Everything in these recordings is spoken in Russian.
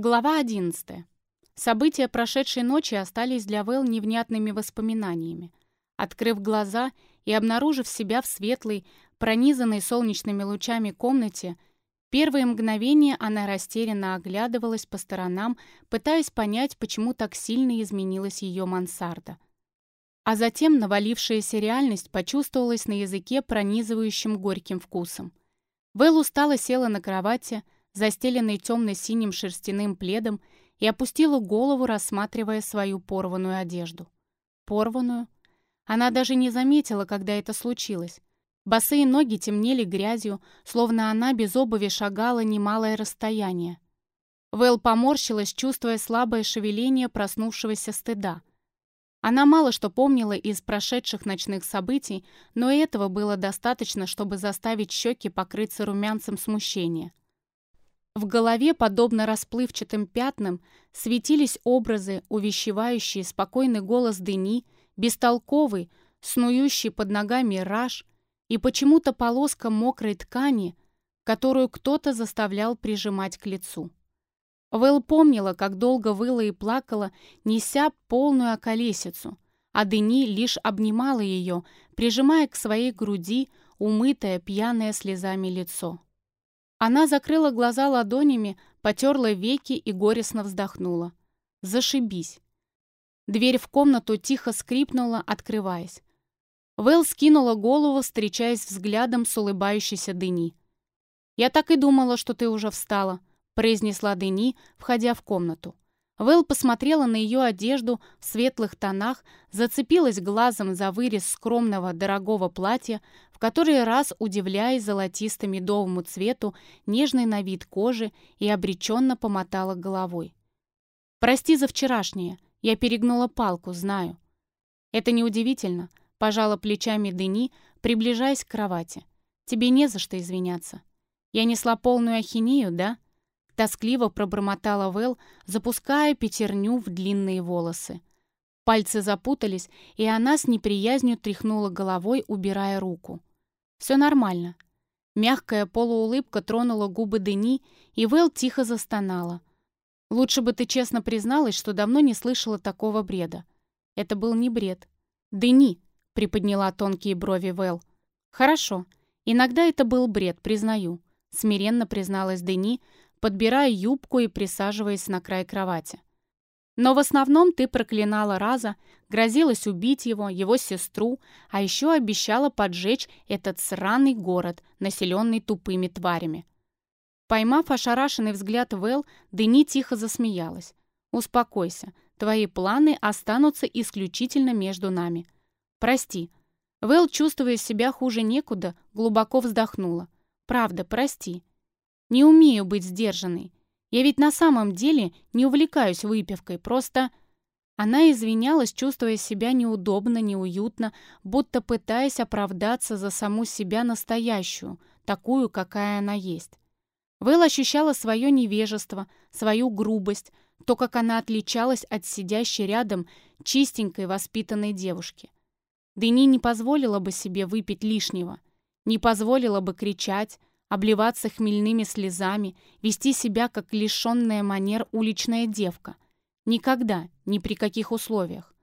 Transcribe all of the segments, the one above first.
Глава 11. События прошедшей ночи остались для Вэл невнятными воспоминаниями. Открыв глаза и обнаружив себя в светлой, пронизанной солнечными лучами комнате, первые мгновения она растерянно оглядывалась по сторонам, пытаясь понять, почему так сильно изменилась ее мансарда. А затем навалившаяся реальность почувствовалась на языке пронизывающим горьким вкусом. Вэл устало села на кровати, застеленной темно-синим шерстяным пледом, и опустила голову, рассматривая свою порванную одежду. Порванную? Она даже не заметила, когда это случилось. Босые ноги темнели грязью, словно она без обуви шагала немалое расстояние. Вэл поморщилась, чувствуя слабое шевеление проснувшегося стыда. Она мало что помнила из прошедших ночных событий, но этого было достаточно, чтобы заставить щеки покрыться румянцем смущения. В голове, подобно расплывчатым пятнам, светились образы, увещевающие спокойный голос Дени, бестолковый, снующий под ногами раж и почему-то полоска мокрой ткани, которую кто-то заставлял прижимать к лицу. Вэл помнила, как долго выла и плакала, неся полную околесицу, а Дени лишь обнимала ее, прижимая к своей груди умытое, пьяное слезами лицо. Она закрыла глаза ладонями, потерла веки и горестно вздохнула. Зашибись. Дверь в комнату тихо скрипнула, открываясь. Вэл скинула голову, встречаясь взглядом с улыбающейся Дени. «Я так и думала, что ты уже встала», — произнесла Дени, входя в комнату. Вэл посмотрела на ее одежду в светлых тонах, зацепилась глазом за вырез скромного дорогого платья, в который раз удивляясь золотисто-медовому цвету, нежной на вид кожи и обреченно помотала головой. «Прости за вчерашнее, я перегнула палку, знаю». «Это неудивительно», — пожала плечами Дени, приближаясь к кровати. «Тебе не за что извиняться. Я несла полную ахинею, да?» Тоскливо пробормотала Вэл, запуская пятерню в длинные волосы. Пальцы запутались, и она с неприязнью тряхнула головой, убирая руку. «Все нормально». Мягкая полуулыбка тронула губы Дени, и Вэл тихо застонала. «Лучше бы ты честно призналась, что давно не слышала такого бреда». Это был не бред. «Дени», — приподняла тонкие брови Вэл. «Хорошо. Иногда это был бред, признаю», — смиренно призналась Дени, подбирая юбку и присаживаясь на край кровати. Но в основном ты проклинала Раза, грозилась убить его, его сестру, а еще обещала поджечь этот сраный город, населенный тупыми тварями. Поймав ошарашенный взгляд Вэл, Дени тихо засмеялась. «Успокойся, твои планы останутся исключительно между нами. Прости». Вэл, чувствуя себя хуже некуда, глубоко вздохнула. «Правда, прости. Не умею быть сдержанной. Я ведь на самом деле не увлекаюсь выпивкой, просто...» Она извинялась, чувствуя себя неудобно, неуютно, будто пытаясь оправдаться за саму себя настоящую, такую, какая она есть. Вэл ощущала свое невежество, свою грубость, то, как она отличалась от сидящей рядом чистенькой воспитанной девушки. Дени не позволила бы себе выпить лишнего, не позволила бы кричать, обливаться хмельными слезами, вести себя как лишенная манер уличная девка. Никогда, ни при каких условиях.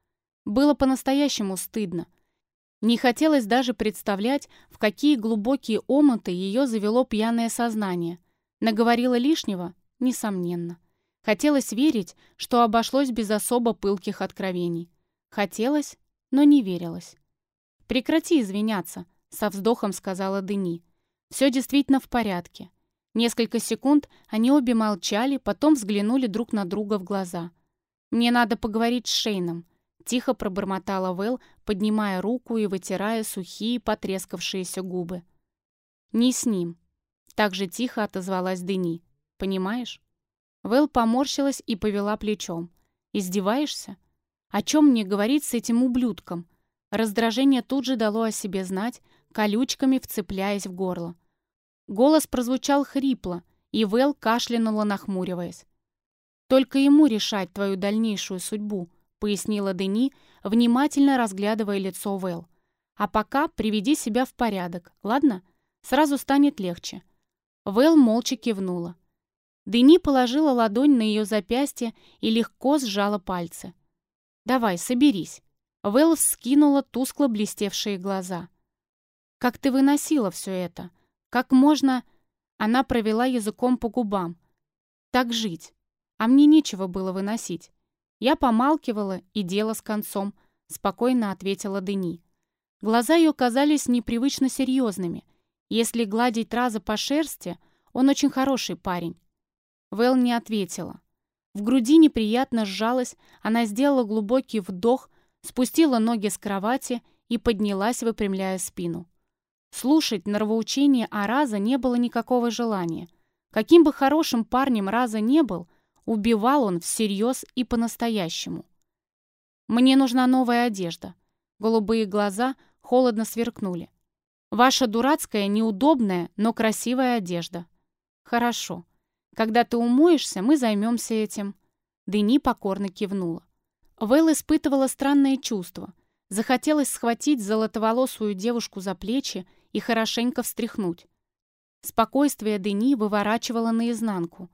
Было по-настоящему стыдно. Не хотелось даже представлять, в какие глубокие омуты ее завело пьяное сознание. Наговорила лишнего? Несомненно. Хотелось верить, что обошлось без особо пылких откровений. Хотелось, но не верилось. «Прекрати извиняться», — со вздохом сказала Дени. Все действительно в порядке. Несколько секунд они обе молчали, потом взглянули друг на друга в глаза. «Мне надо поговорить с Шейном», — тихо пробормотала Вэл, поднимая руку и вытирая сухие, потрескавшиеся губы. «Не с ним», — так же тихо отозвалась Дени. «Понимаешь?» Вэл поморщилась и повела плечом. «Издеваешься? О чем мне говорить с этим ублюдком?» Раздражение тут же дало о себе знать, колючками вцепляясь в горло. Голос прозвучал хрипло, и Вэл кашлянула, нахмуриваясь. «Только ему решать твою дальнейшую судьбу», — пояснила Дени, внимательно разглядывая лицо Вэл. «А пока приведи себя в порядок, ладно? Сразу станет легче». Вэл молча кивнула. Дени положила ладонь на ее запястье и легко сжала пальцы. «Давай, соберись». Вэлл скинула тускло блестевшие глаза. «Как ты выносила все это? Как можно...» Она провела языком по губам. «Так жить. А мне нечего было выносить. Я помалкивала, и дело с концом», — спокойно ответила Дени. Глаза ее казались непривычно серьезными. Если гладить Раза по шерсти, он очень хороший парень. Вэл не ответила. В груди неприятно сжалась, она сделала глубокий вдох, спустила ноги с кровати и поднялась, выпрямляя спину. Слушать нравоучение о Раза не было никакого желания. Каким бы хорошим парнем Раза не был, убивал он всерьез и по-настоящему. «Мне нужна новая одежда». Голубые глаза холодно сверкнули. «Ваша дурацкая, неудобная, но красивая одежда». «Хорошо. Когда ты умоешься, мы займемся этим». Дени покорно кивнула. Вэл испытывала странное чувство. Захотелось схватить золотоволосую девушку за плечи и хорошенько встряхнуть. Спокойствие Дени выворачивало наизнанку.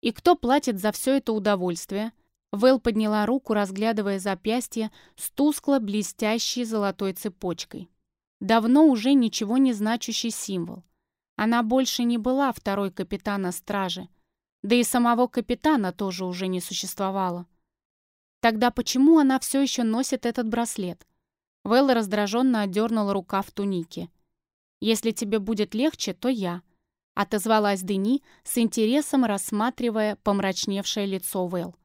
«И кто платит за все это удовольствие?» Вэл подняла руку, разглядывая запястье с тускло блестящей золотой цепочкой. Давно уже ничего не значащий символ. Она больше не была второй капитана стражи. Да и самого капитана тоже уже не существовало. Тогда почему она все еще носит этот браслет? Вэлла раздраженно отдернула рука в тунике. «Если тебе будет легче, то я», — отозвалась Дени, с интересом рассматривая помрачневшее лицо Вэл.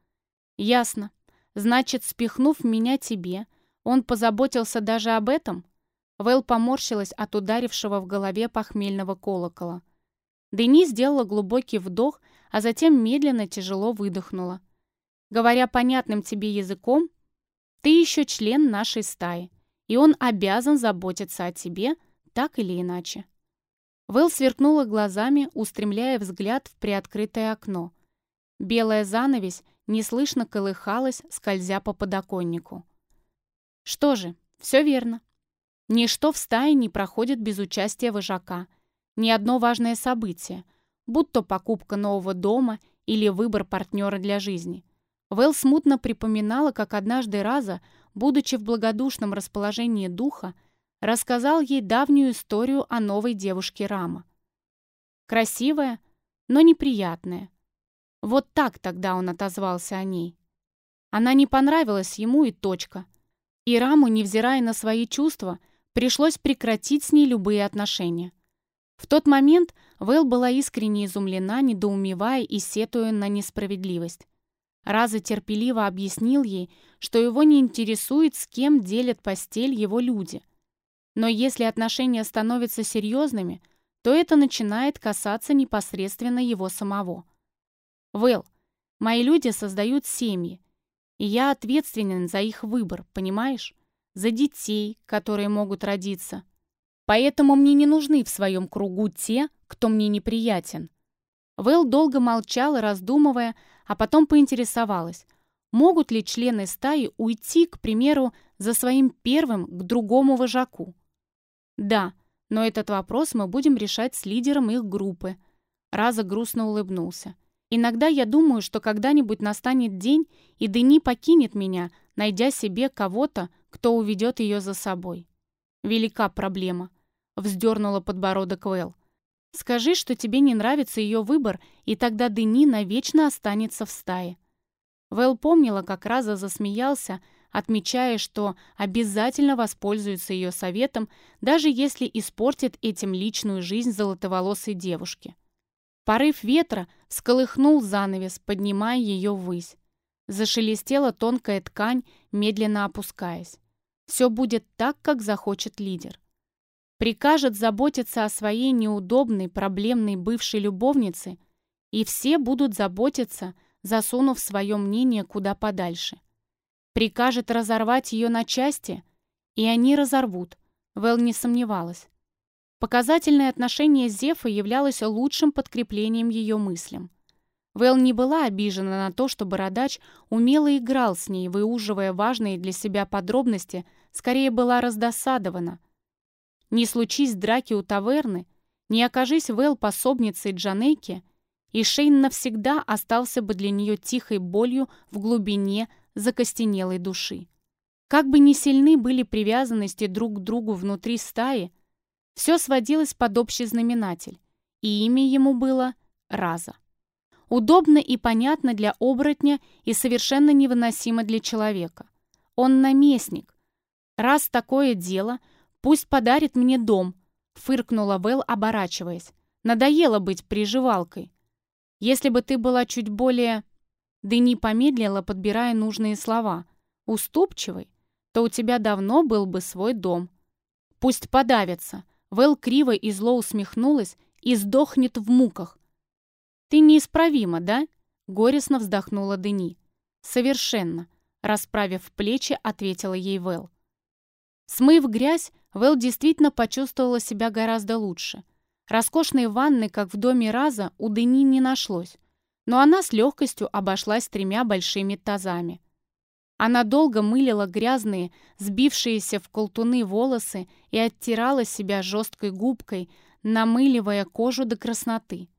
«Ясно. Значит, спихнув меня тебе, он позаботился даже об этом?» Вэл поморщилась от ударившего в голове похмельного колокола. Дени сделала глубокий вдох, а затем медленно тяжело выдохнула. «Говоря понятным тебе языком, ты еще член нашей стаи, и он обязан заботиться о тебе, так или иначе». Вэл сверкнула глазами, устремляя взгляд в приоткрытое окно. Белая занавесь неслышно колыхалась, скользя по подоконнику. «Что же, все верно. Ничто в стае не проходит без участия вожака. Ни одно важное событие, будь то покупка нового дома или выбор партнера для жизни. Вэл смутно припоминала, как однажды Раза, будучи в благодушном расположении духа, рассказал ей давнюю историю о новой девушке Рама. Красивая, но неприятная. Вот так тогда он отозвался о ней. Она не понравилась ему и точка. И Раму, невзирая на свои чувства, Пришлось прекратить с ней любые отношения. В тот момент Вэл была искренне изумлена, недоумевая и сетуя на несправедливость. Раза терпеливо объяснил ей, что его не интересует, с кем делят постель его люди. Но если отношения становятся серьезными, то это начинает касаться непосредственно его самого. «Вэл, мои люди создают семьи, и я ответственен за их выбор, понимаешь? за детей, которые могут родиться. Поэтому мне не нужны в своем кругу те, кто мне неприятен. Вэл долго молчала, раздумывая, а потом поинтересовалась, могут ли члены стаи уйти, к примеру, за своим первым к другому вожаку. Да, но этот вопрос мы будем решать с лидером их группы. Раза грустно улыбнулся. Иногда я думаю, что когда-нибудь настанет день, и Дени покинет меня, найдя себе кого-то, кто уведет ее за собой. Велика проблема. Вздернула подбородок Вэл. Скажи, что тебе не нравится ее выбор, и тогда Дени навечно останется в стае. Вэл помнила, как Раза засмеялся, отмечая, что обязательно воспользуется ее советом, даже если испортит этим личную жизнь золотоволосой девушки. Порыв ветра всколыхнул занавес, поднимая ее ввысь. Зашелестела тонкая ткань, медленно опускаясь. Все будет так, как захочет лидер. Прикажет заботиться о своей неудобной, проблемной бывшей любовнице, и все будут заботиться, засунув свое мнение куда подальше. Прикажет разорвать ее на части, и они разорвут, Вэл не сомневалась. Показательное отношение Зефа являлось лучшим подкреплением ее мыслям. Вэл не была обижена на то, что Бородач умело играл с ней, выуживая важные для себя подробности, скорее была раздосадована. Не случись драки у таверны, не окажись Вэл пособницей Джанейки, и Шейн навсегда остался бы для нее тихой болью в глубине закостенелой души. Как бы ни сильны были привязанности друг к другу внутри стаи, все сводилось под общий знаменатель, и имя ему было Раза. Удобно и понятно для оборотня и совершенно невыносимо для человека. Он наместник. Раз такое дело, пусть подарит мне дом, фыркнула Вэл, оборачиваясь. Надоело быть приживалкой. Если бы ты была чуть более... Дени помедлила, подбирая нужные слова. Уступчивой, то у тебя давно был бы свой дом. Пусть подавится. Вэл криво и зло усмехнулась и сдохнет в муках. Ты неисправима, да? Горестно вздохнула Дени. Совершенно. Расправив плечи, ответила ей Вэл. Смыв грязь, Вэл действительно почувствовала себя гораздо лучше. Роскошной ванны, как в доме Раза, у Дени не нашлось, но она с легкостью обошлась тремя большими тазами. Она долго мылила грязные, сбившиеся в колтуны волосы и оттирала себя жесткой губкой, намыливая кожу до красноты.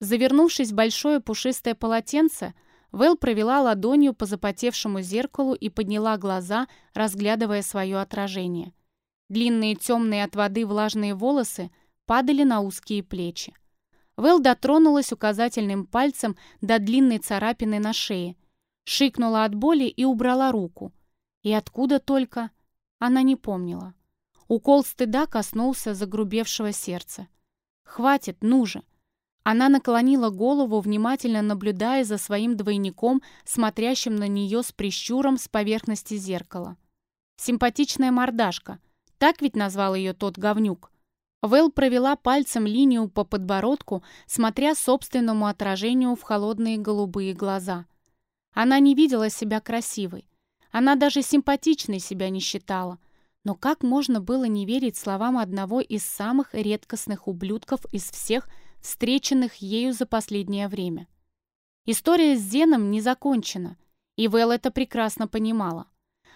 Завернувшись в большое пушистое полотенце, Вэл провела ладонью по запотевшему зеркалу и подняла глаза, разглядывая свое отражение. Длинные темные от воды влажные волосы падали на узкие плечи. Вэл дотронулась указательным пальцем до длинной царапины на шее, шикнула от боли и убрала руку. И откуда только, она не помнила. Укол стыда коснулся загрубевшего сердца. «Хватит, ну же!» Она наклонила голову, внимательно наблюдая за своим двойником, смотрящим на нее с прищуром с поверхности зеркала. Симпатичная мордашка. Так ведь назвал ее тот говнюк. Вэл провела пальцем линию по подбородку, смотря собственному отражению в холодные голубые глаза. Она не видела себя красивой. Она даже симпатичной себя не считала. Но как можно было не верить словам одного из самых редкостных ублюдков из всех, встреченных ею за последнее время. История с Зеном не закончена, и Вэл это прекрасно понимала.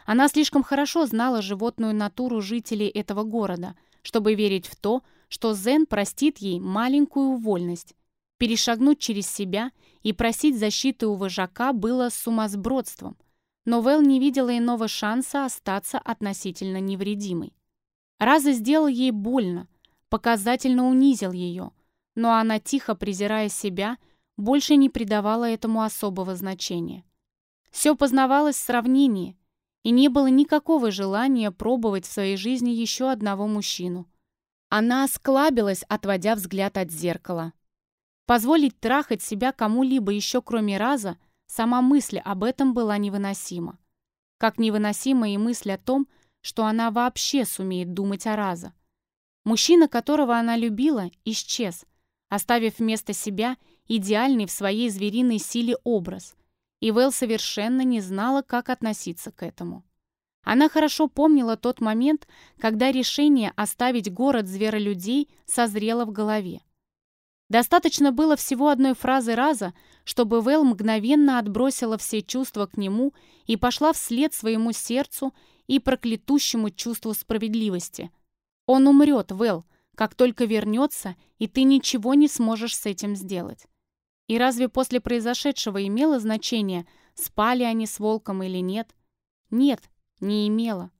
Она слишком хорошо знала животную натуру жителей этого города, чтобы верить в то, что Зен простит ей маленькую вольность. Перешагнуть через себя и просить защиты у вожака было сумасбродством, но Вэл не видела иного шанса остаться относительно невредимой. Раза сделал ей больно, показательно унизил ее, но она, тихо презирая себя, больше не придавала этому особого значения. Все познавалось в сравнении, и не было никакого желания пробовать в своей жизни еще одного мужчину. Она осклабилась, отводя взгляд от зеркала. Позволить трахать себя кому-либо еще кроме раза, сама мысль об этом была невыносима. Как невыносима и мысль о том, что она вообще сумеет думать о раза. Мужчина, которого она любила, исчез — оставив вместо себя идеальный в своей звериной силе образ. И Вэл совершенно не знала, как относиться к этому. Она хорошо помнила тот момент, когда решение оставить город зверолюдей созрело в голове. Достаточно было всего одной фразы раза, чтобы Вэл мгновенно отбросила все чувства к нему и пошла вслед своему сердцу и проклятущему чувству справедливости. «Он умрет, Вэл», как только вернется, и ты ничего не сможешь с этим сделать. И разве после произошедшего имело значение, спали они с волком или нет? Нет, не имело.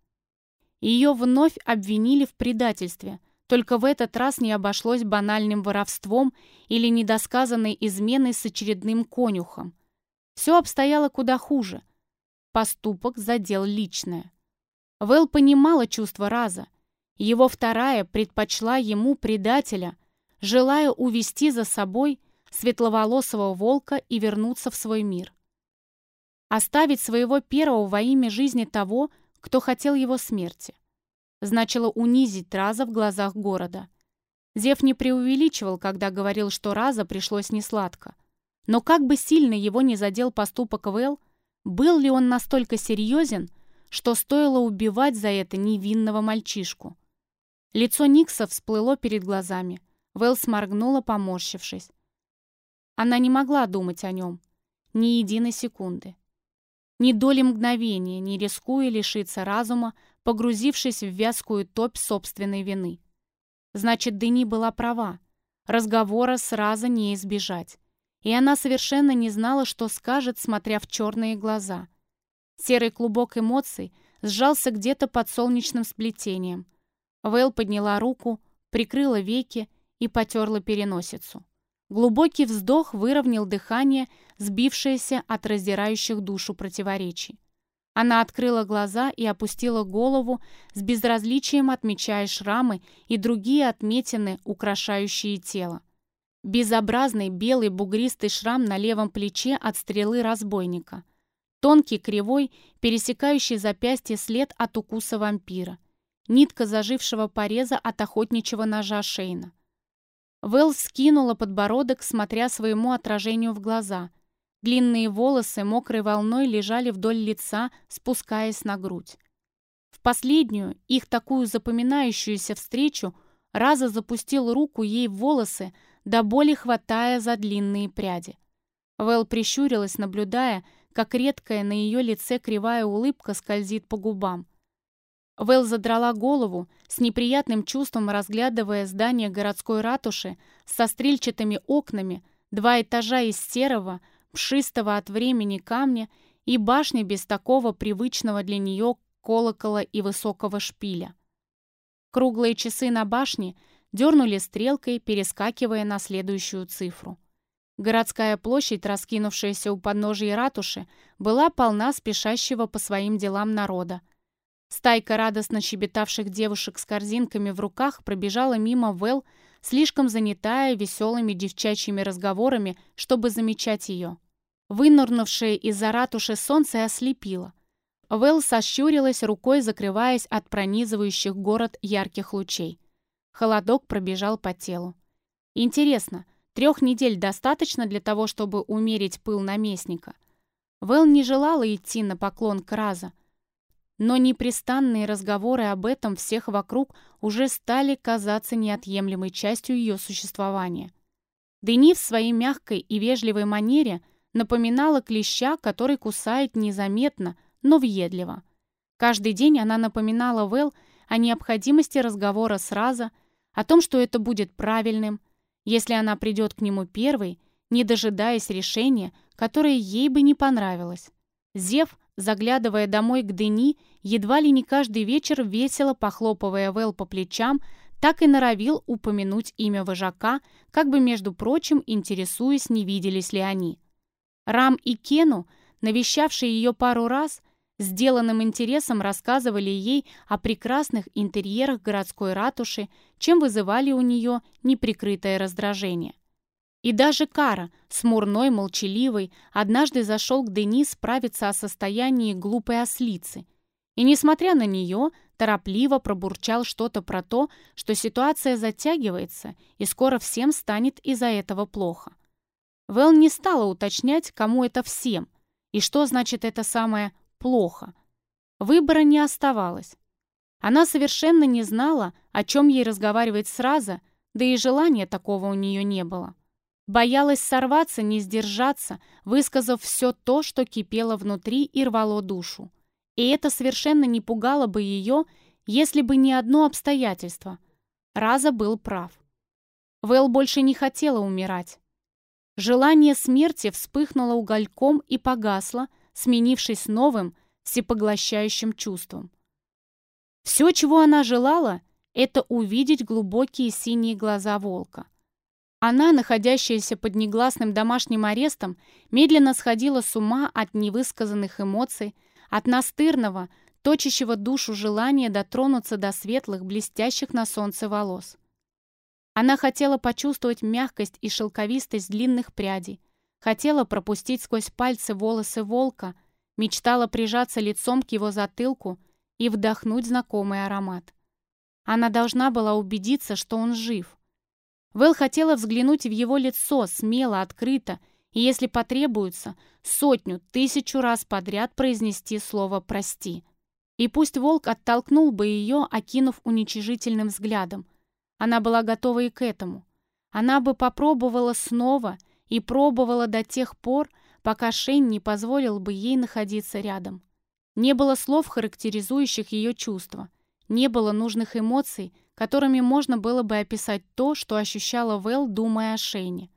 Ее вновь обвинили в предательстве, только в этот раз не обошлось банальным воровством или недосказанной изменой с очередным конюхом. Все обстояло куда хуже. Поступок задел личное. Вэл понимала чувство Раза — его вторая предпочла ему предателя, желая увести за собой светловолосого волка и вернуться в свой мир. Оставить своего первого во имя жизни того, кто хотел его смерти. Значило унизить Раза в глазах города. Зев не преувеличивал, когда говорил, что Раза пришлось несладко. Но как бы сильно его не задел поступок Вэл, был ли он настолько серьезен, что стоило убивать за это невинного мальчишку? Лицо Никса всплыло перед глазами. Вэл сморгнула, поморщившись. Она не могла думать о нем. Ни единой секунды. Ни доли мгновения, не рискуя лишиться разума, погрузившись в вязкую топь собственной вины. Значит, Дени была права. Разговора сразу не избежать. и она совершенно не знала, что скажет, смотря в черные глаза. Серый клубок эмоций сжался где-то под солнечным сплетением. Вэл подняла руку, прикрыла веки и потерла переносицу. Глубокий вздох выровнял дыхание, сбившееся от раздирающих душу противоречий. Она открыла глаза и опустила голову, с безразличием отмечая шрамы и другие отметины, украшающие тело. Безобразный белый бугристый шрам на левом плече от стрелы разбойника. Тонкий, кривой, пересекающий запястье след от укуса вампира. Нитка зажившего пореза от охотничьего ножа Шейна. Вэл скинула подбородок, смотря своему отражению в глаза. Длинные волосы мокрой волной лежали вдоль лица, спускаясь на грудь. В последнюю, их такую запоминающуюся встречу, Раза запустил руку ей в волосы, до боли хватая за длинные пряди. Вэл прищурилась, наблюдая, как редкая на ее лице кривая улыбка скользит по губам. Вэл задрала голову, с неприятным чувством разглядывая здание городской ратуши со стрельчатыми окнами, два этажа из серого, пшистого от времени камня и башни без такого привычного для нее колокола и высокого шпиля. Круглые часы на башне дернули стрелкой, перескакивая на следующую цифру. Городская площадь, раскинувшаяся у подножия ратуши, была полна спешащего по своим делам народа. Стайка радостно щебетавших девушек с корзинками в руках пробежала мимо Вэл, слишком занятая веселыми девчачьими разговорами, чтобы замечать ее. Вынурнувшее из-за ратуши солнце ослепило. Вэл сощурилась, рукой закрываясь от пронизывающих город ярких лучей. Холодок пробежал по телу. Интересно, трех недель достаточно для того, чтобы умерить пыл наместника? Вэл не желала идти на поклон к Раза, но непрестанные разговоры об этом всех вокруг уже стали казаться неотъемлемой частью ее существования. Дени в своей мягкой и вежливой манере напоминала клеща, который кусает незаметно, но въедливо. Каждый день она напоминала Вэл о необходимости разговора с Раза, о том, что это будет правильным, если она придет к нему первой, не дожидаясь решения, которое ей бы не понравилось. Зев заглядывая домой к Дени, едва ли не каждый вечер весело похлопывая Вэл по плечам, так и норовил упомянуть имя вожака, как бы, между прочим, интересуясь, не виделись ли они. Рам и Кену, навещавшие ее пару раз, сделанным интересом рассказывали ей о прекрасных интерьерах городской ратуши, чем вызывали у нее неприкрытое раздражение. И даже Кара, смурной, молчаливый, однажды зашел к Дени справиться о состоянии глупой ослицы. И, несмотря на нее, торопливо пробурчал что-то про то, что ситуация затягивается, и скоро всем станет из-за этого плохо. Вэл не стала уточнять, кому это всем, и что значит это самое «плохо». Выбора не оставалось. Она совершенно не знала, о чем ей разговаривать сразу, да и желания такого у нее не было. Боялась сорваться, не сдержаться, высказав все то, что кипело внутри и рвало душу. И это совершенно не пугало бы ее, если бы не одно обстоятельство. Раза был прав. Вэл больше не хотела умирать. Желание смерти вспыхнуло угольком и погасло, сменившись новым, всепоглощающим чувством. Все, чего она желала, это увидеть глубокие синие глаза волка — она, находящаяся под негласным домашним арестом, медленно сходила с ума от невысказанных эмоций, от настырного, точащего душу желания дотронуться до светлых, блестящих на солнце волос. Она хотела почувствовать мягкость и шелковистость длинных прядей, хотела пропустить сквозь пальцы волосы волка, мечтала прижаться лицом к его затылку и вдохнуть знакомый аромат. Она должна была убедиться, что он жив, Вэл хотела взглянуть в его лицо смело, открыто, и, если потребуется, сотню, тысячу раз подряд произнести слово «прости». И пусть волк оттолкнул бы ее, окинув уничижительным взглядом. Она была готова и к этому. Она бы попробовала снова и пробовала до тех пор, пока Шейн не позволил бы ей находиться рядом. Не было слов, характеризующих ее чувства. Не было нужных эмоций, которыми можно было бы описать то, что ощущала Вэл, думая о Шейне.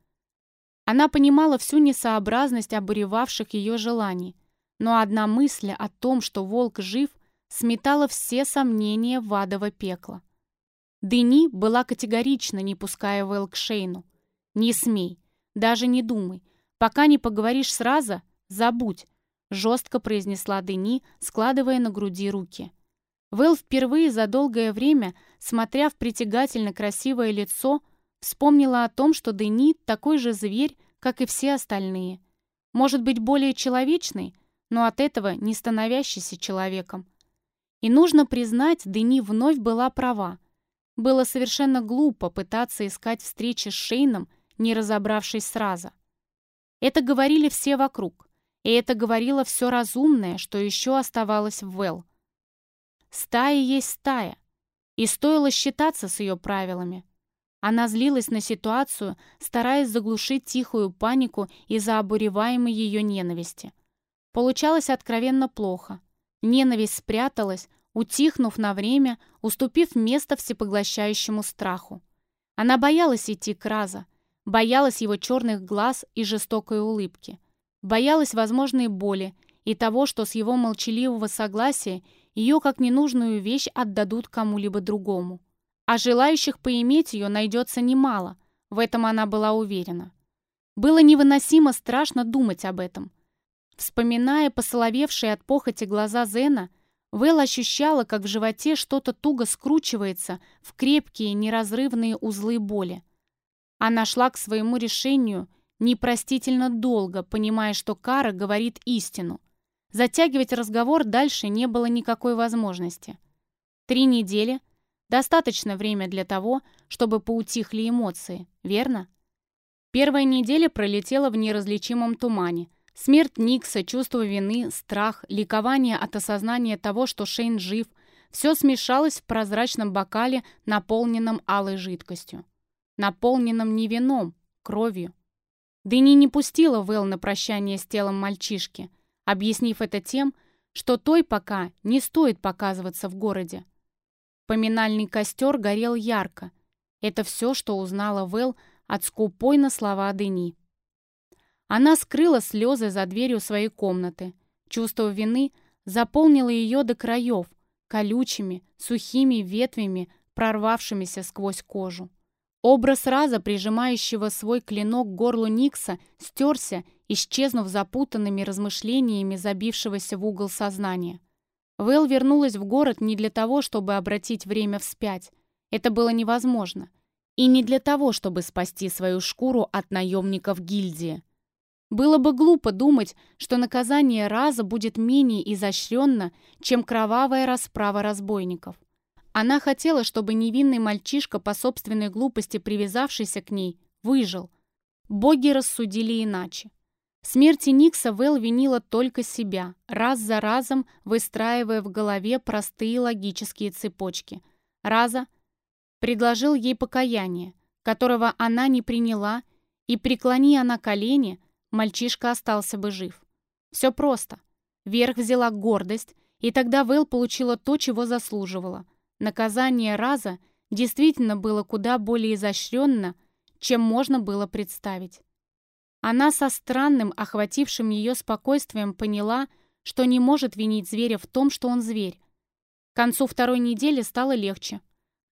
Она понимала всю несообразность обуревавших ее желаний, но одна мысль о том, что волк жив, сметала все сомнения в адово пекло. Дени была категорична, не пуская Вэл к Шейну. «Не смей, даже не думай. Пока не поговоришь сразу, забудь», жестко произнесла Дени, складывая на груди руки. Вэл впервые за долгое время, смотря в притягательно красивое лицо, вспомнила о том, что Дени такой же зверь, как и все остальные. Может быть, более человечный, но от этого не становящийся человеком. И нужно признать, Дени вновь была права. Было совершенно глупо пытаться искать встречи с Шейном, не разобравшись сразу. Это говорили все вокруг, и это говорило все разумное, что еще оставалось в Вэл. Стая есть стая, и стоило считаться с ее правилами. Она злилась на ситуацию, стараясь заглушить тихую панику из-за обуреваемой ее ненависти. Получалось откровенно плохо. Ненависть спряталась, утихнув на время, уступив место всепоглощающему страху. Она боялась идти к Раза, боялась его черных глаз и жестокой улыбки, боялась возможной боли и того, что с его молчаливого согласия ее как ненужную вещь отдадут кому-либо другому. А желающих поиметь ее найдется немало, в этом она была уверена. Было невыносимо страшно думать об этом. Вспоминая посоловевшие от похоти глаза Зена, Вэл ощущала, как в животе что-то туго скручивается в крепкие неразрывные узлы боли. Она шла к своему решению непростительно долго, понимая, что Кара говорит истину. Затягивать разговор дальше не было никакой возможности. Три недели — достаточно время для того, чтобы поутихли эмоции, верно? Первая неделя пролетела в неразличимом тумане — Смерть Никса, чувство вины, страх, ликование от осознания того, что Шейн жив, все смешалось в прозрачном бокале, наполненном алой жидкостью. Наполненном не вином, кровью. Дени не пустила Вэл на прощание с телом мальчишки, объяснив это тем, что той пока не стоит показываться в городе. Поминальный костер горел ярко. Это все, что узнала Вэл от скупой на слова Дени. Она скрыла слезы за дверью своей комнаты. Чувство вины заполнило ее до краев, колючими, сухими ветвями, прорвавшимися сквозь кожу. Образ раза, прижимающего свой клинок к горлу Никса, стерся, исчезнув запутанными размышлениями забившегося в угол сознания. Вэл вернулась в город не для того, чтобы обратить время вспять. Это было невозможно. И не для того, чтобы спасти свою шкуру от наемников гильдии. Было бы глупо думать, что наказание Раза будет менее изощренно, чем кровавая расправа разбойников. Она хотела, чтобы невинный мальчишка, по собственной глупости привязавшийся к ней, выжил. Боги рассудили иначе. Смерти Никса Вэл винила только себя, раз за разом выстраивая в голове простые логические цепочки. Раза предложил ей покаяние, которого она не приняла, и преклони она колени – мальчишка остался бы жив. Все просто. Вверх взяла гордость, и тогда Вэл получила то, чего заслуживала. Наказание Раза действительно было куда более изощренно, чем можно было представить. Она со странным, охватившим ее спокойствием поняла, что не может винить зверя в том, что он зверь. К концу второй недели стало легче.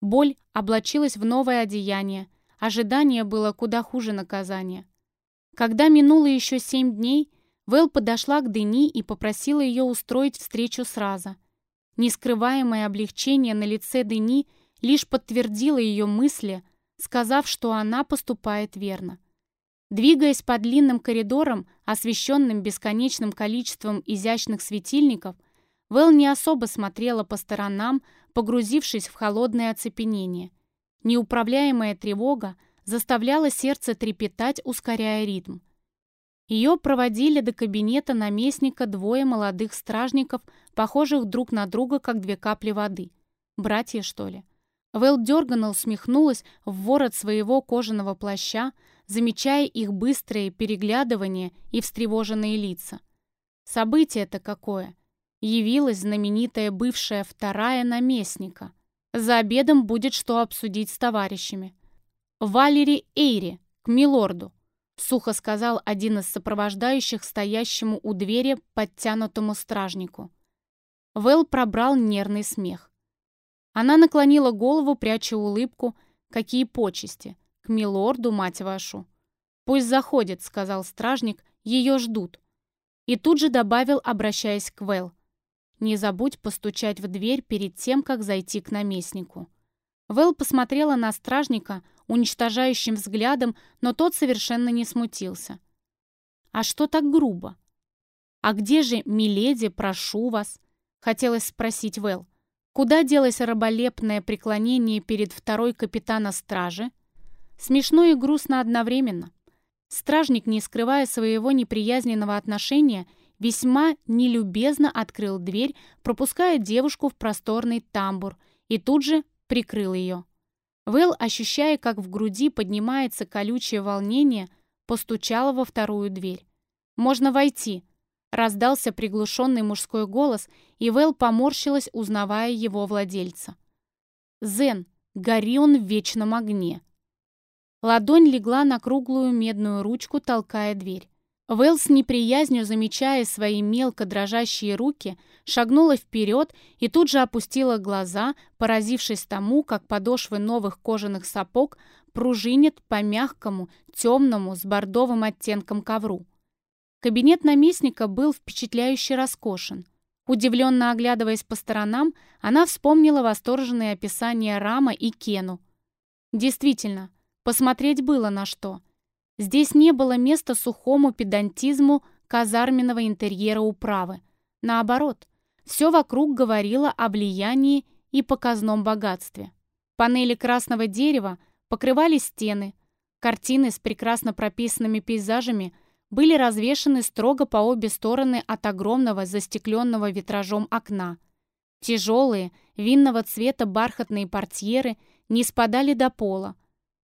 Боль облачилась в новое одеяние, ожидание было куда хуже наказания. Когда минуло еще семь дней, Вэл подошла к Дени и попросила ее устроить встречу сразу. Нескрываемое облегчение на лице Дени лишь подтвердило ее мысли, сказав, что она поступает верно. Двигаясь по длинным коридорам, освещенным бесконечным количеством изящных светильников, Вэл не особо смотрела по сторонам, погрузившись в холодное оцепенение. Неуправляемая тревога заставляла сердце трепетать, ускоряя ритм. Ее проводили до кабинета наместника двое молодых стражников, похожих друг на друга, как две капли воды. Братья, что ли? Вэл дерганно усмехнулась в ворот своего кожаного плаща, замечая их быстрые переглядывания и встревоженные лица. Событие-то какое! Явилась знаменитая бывшая вторая наместника. За обедом будет что обсудить с товарищами. Валери Эйри, к милорду!» сухо сказал один из сопровождающих стоящему у двери подтянутому стражнику. Вэл пробрал нервный смех. Она наклонила голову, пряча улыбку. Какие почести! К милорду, мать вашу! «Пусть заходит», — сказал стражник, — «ее ждут». И тут же добавил, обращаясь к Вэл. «Не забудь постучать в дверь перед тем, как зайти к наместнику». Вэл посмотрела на стражника уничтожающим взглядом, но тот совершенно не смутился. «А что так грубо?» «А где же, миледи, прошу вас?» — хотелось спросить Вэл. Куда делось раболепное преклонение перед второй капитана стражи? Смешно и грустно одновременно. Стражник, не скрывая своего неприязненного отношения, весьма нелюбезно открыл дверь, пропуская девушку в просторный тамбур, и тут же прикрыл ее. Вэл, ощущая, как в груди поднимается колючее волнение, постучала во вторую дверь. «Можно войти», — раздался приглушенный мужской голос, и Вэл поморщилась, узнавая его владельца. «Зен, гори он в вечном огне», Ладонь легла на круглую медную ручку, толкая дверь. Вэл с неприязнью, замечая свои мелко дрожащие руки, шагнула вперед и тут же опустила глаза, поразившись тому, как подошвы новых кожаных сапог пружинят по мягкому, темному, с бордовым оттенком ковру. Кабинет наместника был впечатляюще роскошен. Удивленно оглядываясь по сторонам, она вспомнила восторженные описания Рама и Кену. Действительно, Посмотреть было на что. Здесь не было места сухому педантизму казарменного интерьера управы. Наоборот, все вокруг говорило о влиянии и показном богатстве. Панели красного дерева покрывали стены, картины с прекрасно прописанными пейзажами были развешаны строго по обе стороны от огромного застекленного витражом окна. Тяжелые, винного цвета бархатные портьеры не спадали до пола,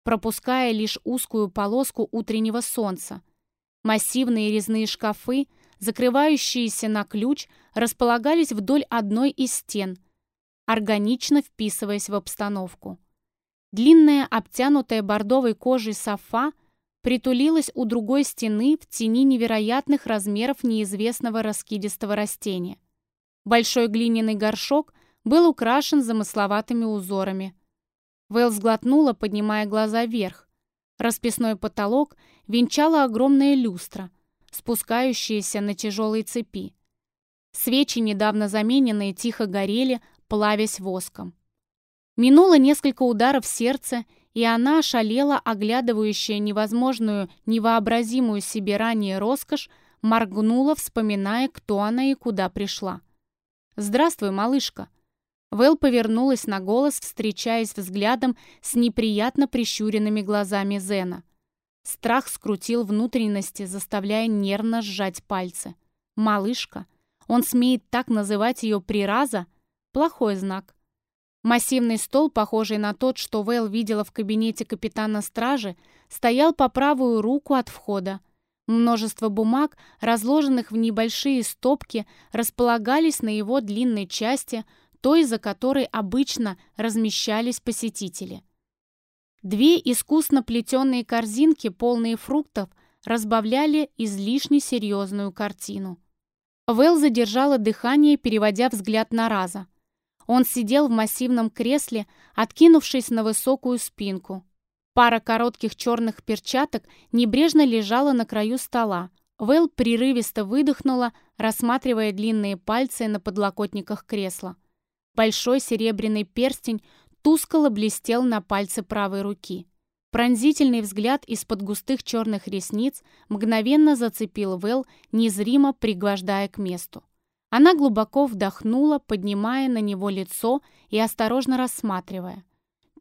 пропуская лишь узкую полоску утреннего солнца. Массивные резные шкафы, закрывающиеся на ключ, располагались вдоль одной из стен, органично вписываясь в обстановку. Длинная, обтянутая бордовой кожей софа притулилась у другой стены в тени невероятных размеров неизвестного раскидистого растения. Большой глиняный горшок был украшен замысловатыми узорами. Вэл сглотнула, поднимая глаза вверх. Расписной потолок венчала огромная люстра, спускающаяся на тяжелой цепи. Свечи, недавно замененные, тихо горели, плавясь воском. Минуло несколько ударов сердца, и она ошалела, оглядывающая невозможную, невообразимую себе ранее роскошь, моргнула, вспоминая, кто она и куда пришла. «Здравствуй, малышка», Вэл повернулась на голос, встречаясь взглядом с неприятно прищуренными глазами Зена. Страх скрутил внутренности, заставляя нервно сжать пальцы. «Малышка? Он смеет так называть ее при раза? Плохой знак». Массивный стол, похожий на тот, что Вэл видела в кабинете капитана стражи, стоял по правую руку от входа. Множество бумаг, разложенных в небольшие стопки, располагались на его длинной части, той, за которой обычно размещались посетители. Две искусно плетеные корзинки, полные фруктов, разбавляли излишне серьезную картину. Вэл задержала дыхание, переводя взгляд на Раза. Он сидел в массивном кресле, откинувшись на высокую спинку. Пара коротких черных перчаток небрежно лежала на краю стола. Вэл прерывисто выдохнула, рассматривая длинные пальцы на подлокотниках кресла. Большой серебряный перстень тускло блестел на пальце правой руки. Пронзительный взгляд из-под густых черных ресниц мгновенно зацепил Вэл, незримо пригвождая к месту. Она глубоко вдохнула, поднимая на него лицо и осторожно рассматривая.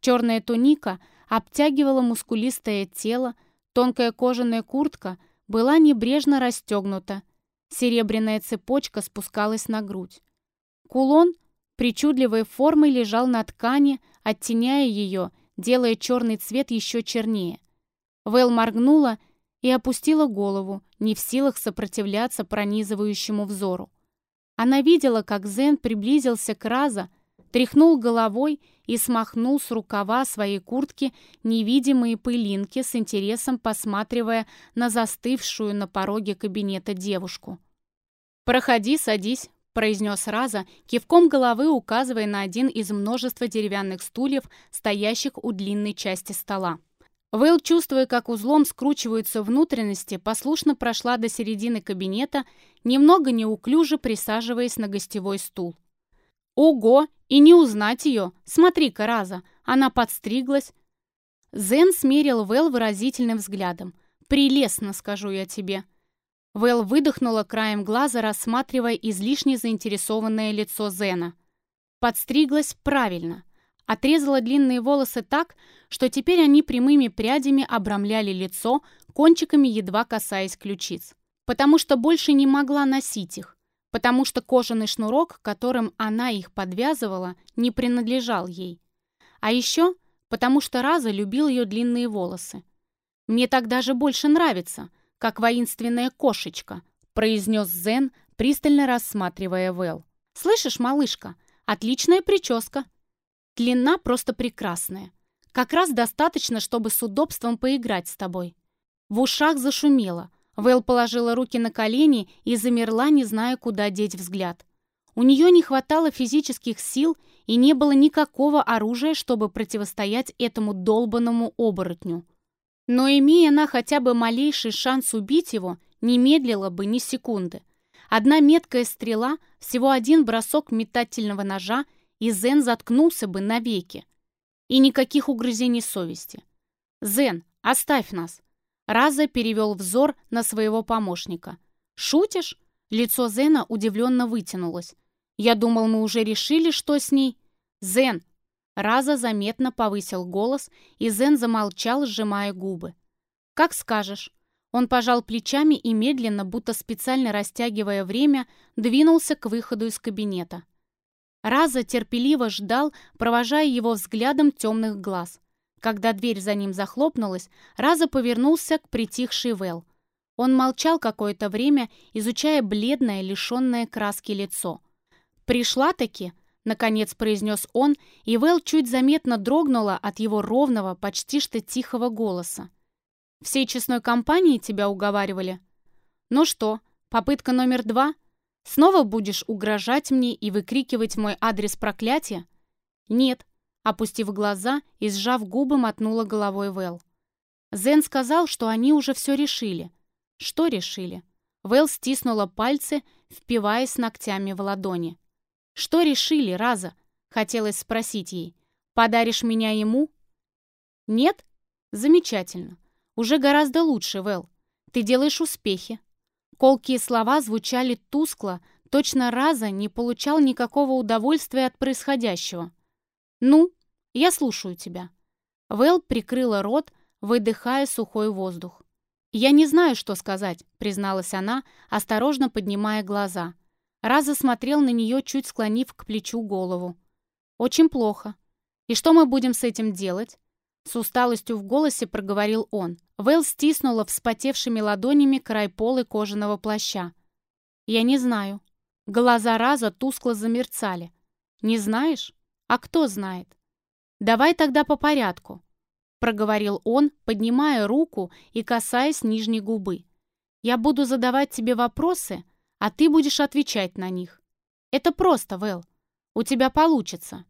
Черная туника обтягивала мускулистое тело, тонкая кожаная куртка была небрежно расстегнута, серебряная цепочка спускалась на грудь. Кулон — причудливой формой лежал на ткани, оттеняя ее, делая черный цвет еще чернее. Вэл моргнула и опустила голову, не в силах сопротивляться пронизывающему взору. Она видела, как Зен приблизился к Раза, тряхнул головой и смахнул с рукава своей куртки невидимые пылинки с интересом посматривая на застывшую на пороге кабинета девушку. «Проходи, садись», — произнес Раза, кивком головы указывая на один из множества деревянных стульев, стоящих у длинной части стола. Вэлл, чувствуя, как узлом скручиваются внутренности, послушно прошла до середины кабинета, немного неуклюже присаживаясь на гостевой стул. «Ого! И не узнать ее! Смотри-ка, Раза! Она подстриглась!» Зен смерил Вэл выразительным взглядом. «Прелестно, скажу я тебе!» Вэл выдохнула краем глаза, рассматривая излишне заинтересованное лицо Зена. Подстриглась правильно. Отрезала длинные волосы так, что теперь они прямыми прядями обрамляли лицо, кончиками едва касаясь ключиц. Потому что больше не могла носить их. Потому что кожаный шнурок, которым она их подвязывала, не принадлежал ей. А еще потому что Раза любил ее длинные волосы. «Мне так даже больше нравится», как воинственная кошечка», произнес Зен, пристально рассматривая Вэл. «Слышишь, малышка, отличная прическа. Длина просто прекрасная. Как раз достаточно, чтобы с удобством поиграть с тобой». В ушах зашумело. Вэл положила руки на колени и замерла, не зная, куда деть взгляд. У нее не хватало физических сил и не было никакого оружия, чтобы противостоять этому долбанному оборотню. Но имея она хотя бы малейший шанс убить его, не медлила бы ни секунды. Одна меткая стрела, всего один бросок метательного ножа, и Зен заткнулся бы навеки. И никаких угрызений совести. «Зен, оставь нас!» Раза перевел взор на своего помощника. «Шутишь?» Лицо Зена удивленно вытянулось. «Я думал, мы уже решили, что с ней...» «Зен, Раза заметно повысил голос, и Зен замолчал, сжимая губы. «Как скажешь». Он пожал плечами и медленно, будто специально растягивая время, двинулся к выходу из кабинета. Раза терпеливо ждал, провожая его взглядом темных глаз. Когда дверь за ним захлопнулась, Раза повернулся к притихшей Вэл. Он молчал какое-то время, изучая бледное, лишенное краски лицо. «Пришла-таки?» Наконец произнес он, и Вэл чуть заметно дрогнула от его ровного, почти что тихого голоса. «Всей честной компании тебя уговаривали?» «Ну что, попытка номер два? Снова будешь угрожать мне и выкрикивать мой адрес проклятия?» «Нет», — опустив глаза и сжав губы, мотнула головой Вэл. Зен сказал, что они уже все решили. Что решили? Вэл стиснула пальцы, впиваясь ногтями в ладони. «Что решили, Раза?» — хотелось спросить ей. «Подаришь меня ему?» «Нет? Замечательно. Уже гораздо лучше, Вэл. Ты делаешь успехи». Колкие слова звучали тускло, точно Раза не получал никакого удовольствия от происходящего. «Ну, я слушаю тебя». Вэл прикрыла рот, выдыхая сухой воздух. «Я не знаю, что сказать», — призналась она, осторожно поднимая глаза — Раза смотрел на нее, чуть склонив к плечу голову. «Очень плохо. И что мы будем с этим делать?» С усталостью в голосе проговорил он. Вэл стиснула вспотевшими ладонями край полы кожаного плаща. «Я не знаю». Глаза Раза тускло замерцали. «Не знаешь? А кто знает?» «Давай тогда по порядку», — проговорил он, поднимая руку и касаясь нижней губы. «Я буду задавать тебе вопросы, — а ты будешь отвечать на них. Это просто, Вэл. У тебя получится».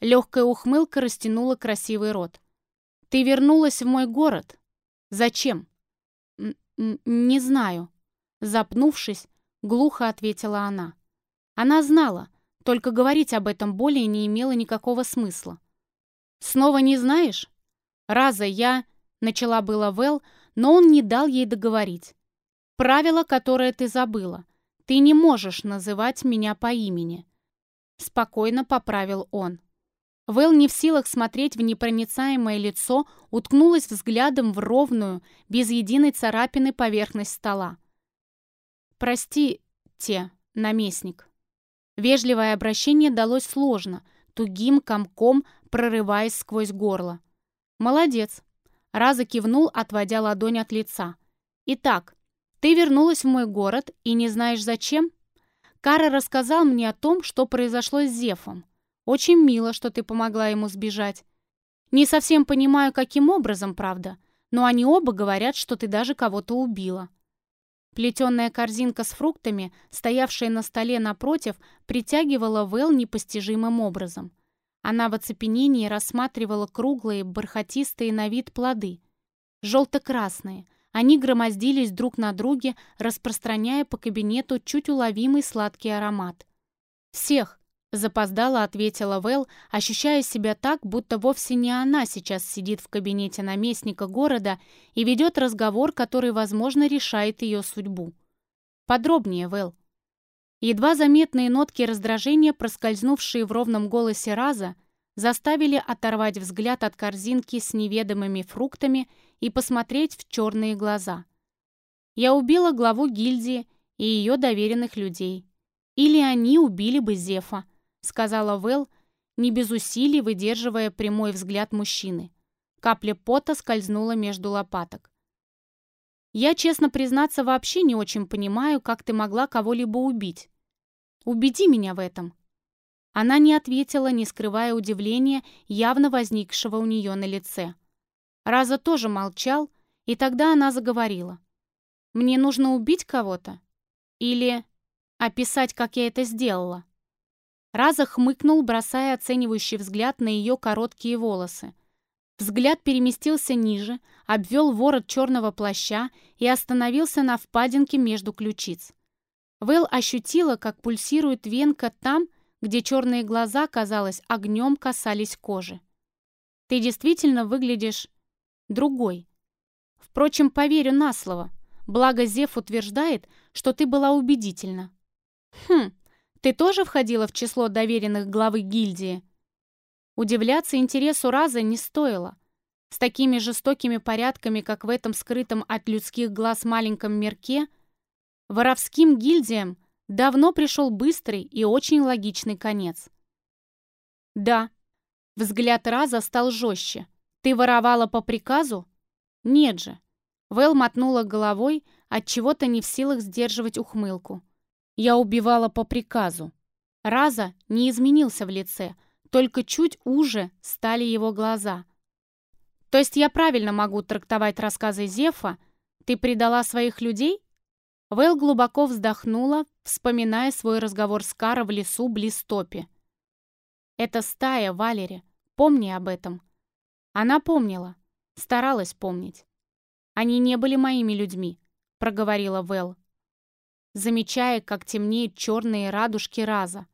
Легкая ухмылка растянула красивый рот. «Ты вернулась в мой город. Зачем?» «Не знаю». Запнувшись, глухо ответила она. Она знала, только говорить об этом более не имело никакого смысла. «Снова не знаешь?» «Раза я...» — начала было Вэл, но он не дал ей договорить. «Правило, которое ты забыла. «Ты не можешь называть меня по имени», — спокойно поправил он. Вэл не в силах смотреть в непроницаемое лицо, уткнулась взглядом в ровную, без единой царапины поверхность стола. «Простите, наместник». Вежливое обращение далось сложно, тугим комком прорываясь сквозь горло. «Молодец!» Раза кивнул, отводя ладонь от лица. «Итак, ты вернулась в мой город и не знаешь зачем? Кара рассказал мне о том, что произошло с Зефом. Очень мило, что ты помогла ему сбежать. Не совсем понимаю, каким образом, правда, но они оба говорят, что ты даже кого-то убила. Плетеная корзинка с фруктами, стоявшая на столе напротив, притягивала Вэл непостижимым образом. Она в оцепенении рассматривала круглые, бархатистые на вид плоды. Желто-красные. Они громоздились друг на друге, распространяя по кабинету чуть уловимый сладкий аромат. «Всех!» Запоздала, ответила Вэл, ощущая себя так, будто вовсе не она сейчас сидит в кабинете наместника города и ведет разговор, который, возможно, решает ее судьбу. Подробнее, Вэл. Едва заметные нотки раздражения, проскользнувшие в ровном голосе Раза, заставили оторвать взгляд от корзинки с неведомыми фруктами и посмотреть в черные глаза. Я убила главу гильдии и ее доверенных людей. Или они убили бы Зефа сказала Вэл, не без усилий выдерживая прямой взгляд мужчины. Капля пота скользнула между лопаток. «Я, честно признаться, вообще не очень понимаю, как ты могла кого-либо убить. Убеди меня в этом». Она не ответила, не скрывая удивления, явно возникшего у нее на лице. Раза тоже молчал, и тогда она заговорила. «Мне нужно убить кого-то? Или описать, как я это сделала?» Раза хмыкнул, бросая оценивающий взгляд на ее короткие волосы. Взгляд переместился ниже, обвел ворот черного плаща и остановился на впадинке между ключиц. Вэл ощутила, как пульсирует венка там, где черные глаза, казалось, огнем касались кожи. «Ты действительно выглядишь другой. Впрочем, поверю на слово. Благо Зев утверждает, что ты была убедительна». «Хм, ты тоже входила в число доверенных главы гильдии?» Удивляться интересу Раза не стоило. С такими жестокими порядками, как в этом скрытом от людских глаз маленьком мирке, воровским гильдиям давно пришел быстрый и очень логичный конец. «Да». Взгляд Раза стал жестче. «Ты воровала по приказу?» «Нет же». Вэл мотнула головой, от чего то не в силах сдерживать ухмылку. Я убивала по приказу. Раза не изменился в лице, только чуть уже стали его глаза. То есть я правильно могу трактовать рассказы Зефа? Ты предала своих людей? Вэл глубоко вздохнула, вспоминая свой разговор с Кара в лесу близ Топи. «Это стая, Валери. Помни об этом». Она помнила, старалась помнить. «Они не были моими людьми», — проговорила Вэл замечая, как темнеют черные радужки раза.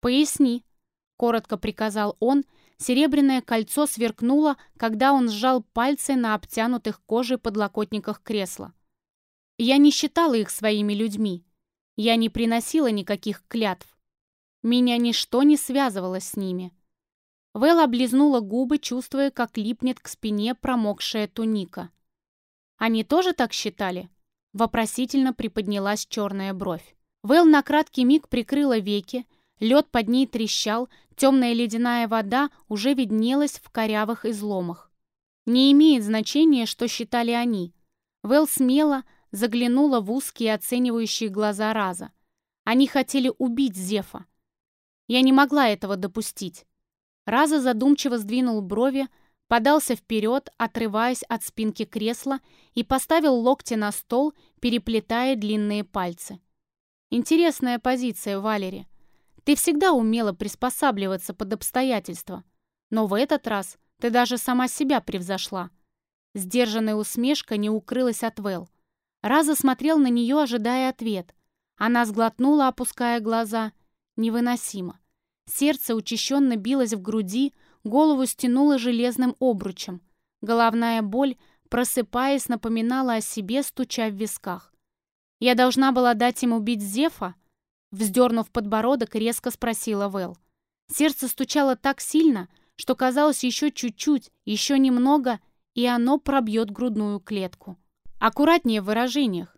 «Поясни», — коротко приказал он, серебряное кольцо сверкнуло, когда он сжал пальцы на обтянутых кожей подлокотниках кресла. «Я не считала их своими людьми. Я не приносила никаких клятв. Меня ничто не связывало с ними». Вэл облизнула губы, чувствуя, как липнет к спине промокшая туника. «Они тоже так считали?» Вопросительно приподнялась черная бровь. Вэл на краткий миг прикрыла веки, лед под ней трещал, темная ледяная вода уже виднелась в корявых изломах. Не имеет значения, что считали они. Вэл смело заглянула в узкие оценивающие глаза Раза. Они хотели убить Зефа. Я не могла этого допустить. Раза задумчиво сдвинул брови, подался вперед, отрываясь от спинки кресла и поставил локти на стол, переплетая длинные пальцы. «Интересная позиция, Валери. Ты всегда умела приспосабливаться под обстоятельства, но в этот раз ты даже сама себя превзошла». Сдержанная усмешка не укрылась от Вэл. Раза смотрел на нее, ожидая ответ. Она сглотнула, опуская глаза. Невыносимо. Сердце учащенно билось в груди, Голову стянуло железным обручем. Головная боль, просыпаясь, напоминала о себе, стуча в висках. «Я должна была дать ему убить Зефа?» Вздернув подбородок, резко спросила Вэл. Сердце стучало так сильно, что казалось еще чуть-чуть, еще немного, и оно пробьет грудную клетку. Аккуратнее в выражениях.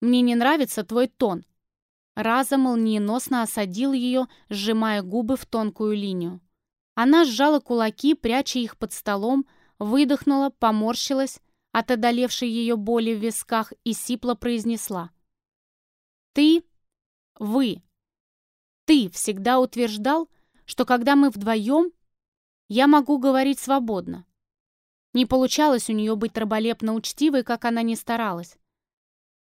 «Мне не нравится твой тон». Раза молниеносно осадил ее, сжимая губы в тонкую линию. Она сжала кулаки, пряча их под столом, выдохнула, поморщилась от одолевшей ее боли в висках и сипло произнесла. «Ты, вы, ты всегда утверждал, что когда мы вдвоем, я могу говорить свободно. Не получалось у нее быть раболепно учтивой, как она не старалась.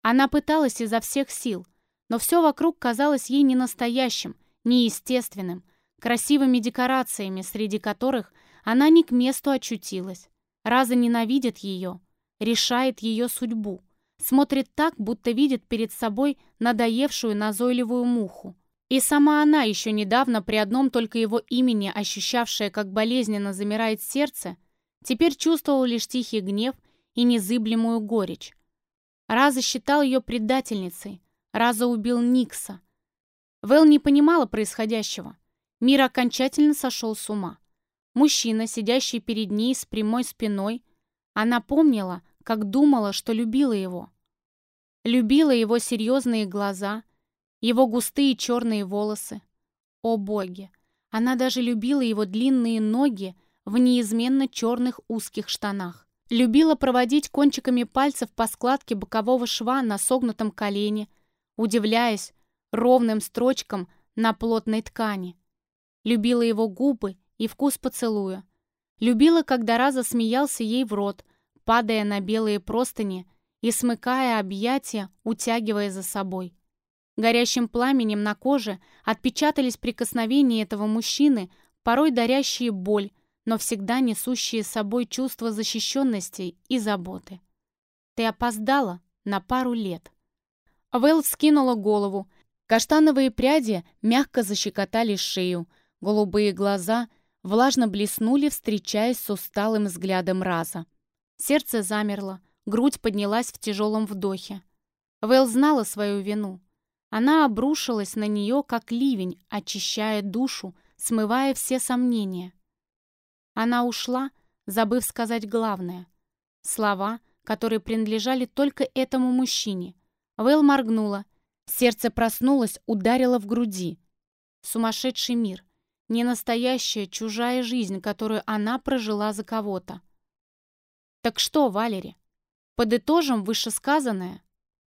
Она пыталась изо всех сил, но все вокруг казалось ей ненастоящим, неестественным, красивыми декорациями, среди которых она не к месту очутилась. Раза ненавидит ее, решает ее судьбу, смотрит так, будто видит перед собой надоевшую назойливую муху. И сама она, еще недавно при одном только его имени ощущавшая, как болезненно замирает сердце, теперь чувствовала лишь тихий гнев и незыблемую горечь. Раза считал ее предательницей, Раза убил Никса. Вэл не понимала происходящего. Мир окончательно сошел с ума. Мужчина, сидящий перед ней с прямой спиной, она помнила, как думала, что любила его. Любила его серьезные глаза, его густые черные волосы. О боги! Она даже любила его длинные ноги в неизменно черных узких штанах. Любила проводить кончиками пальцев по складке бокового шва на согнутом колене, удивляясь ровным строчкам на плотной ткани. Любила его губы и вкус поцелуя. Любила, когда Раза смеялся ей в рот, падая на белые простыни и смыкая объятия, утягивая за собой. Горящим пламенем на коже отпечатались прикосновения этого мужчины, порой дарящие боль, но всегда несущие с собой чувство защищенности и заботы. «Ты опоздала на пару лет». Вэл вскинула голову. Каштановые пряди мягко защекотали шею, голубые глаза влажно блеснули, встречаясь с усталым взглядом Раза. Сердце замерло, грудь поднялась в тяжелом вдохе. Вэл знала свою вину. Она обрушилась на нее, как ливень, очищая душу, смывая все сомнения. Она ушла, забыв сказать главное. Слова, которые принадлежали только этому мужчине. Вэл моргнула. Сердце проснулось, ударило в груди. Сумасшедший мир. Ненастоящая, чужая жизнь, которую она прожила за кого-то. «Так что, Валери, подытожим вышесказанное?»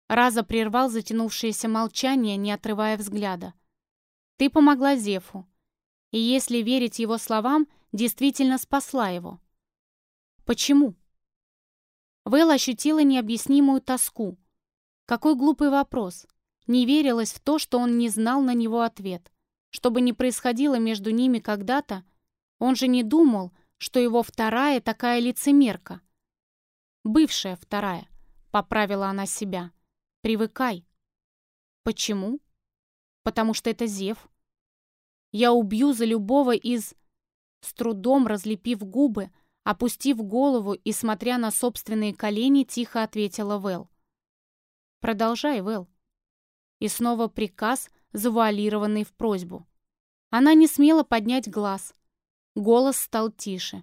Раза прервал затянувшееся молчание, не отрывая взгляда. «Ты помогла Зефу. И если верить его словам, действительно спасла его. Почему?» Вэл ощутила необъяснимую тоску. Какой глупый вопрос. Не верилось в то, что он не знал на него ответ. Что бы ни происходило между ними когда-то, он же не думал, что его вторая такая лицемерка. Бывшая вторая, поправила она себя. Привыкай. Почему? Потому что это Зев. Я убью за любого из... С трудом разлепив губы, опустив голову и смотря на собственные колени, тихо ответила Вэл. Продолжай, Вэл. И снова приказ, завуалированный в просьбу. Она не смела поднять глаз. Голос стал тише.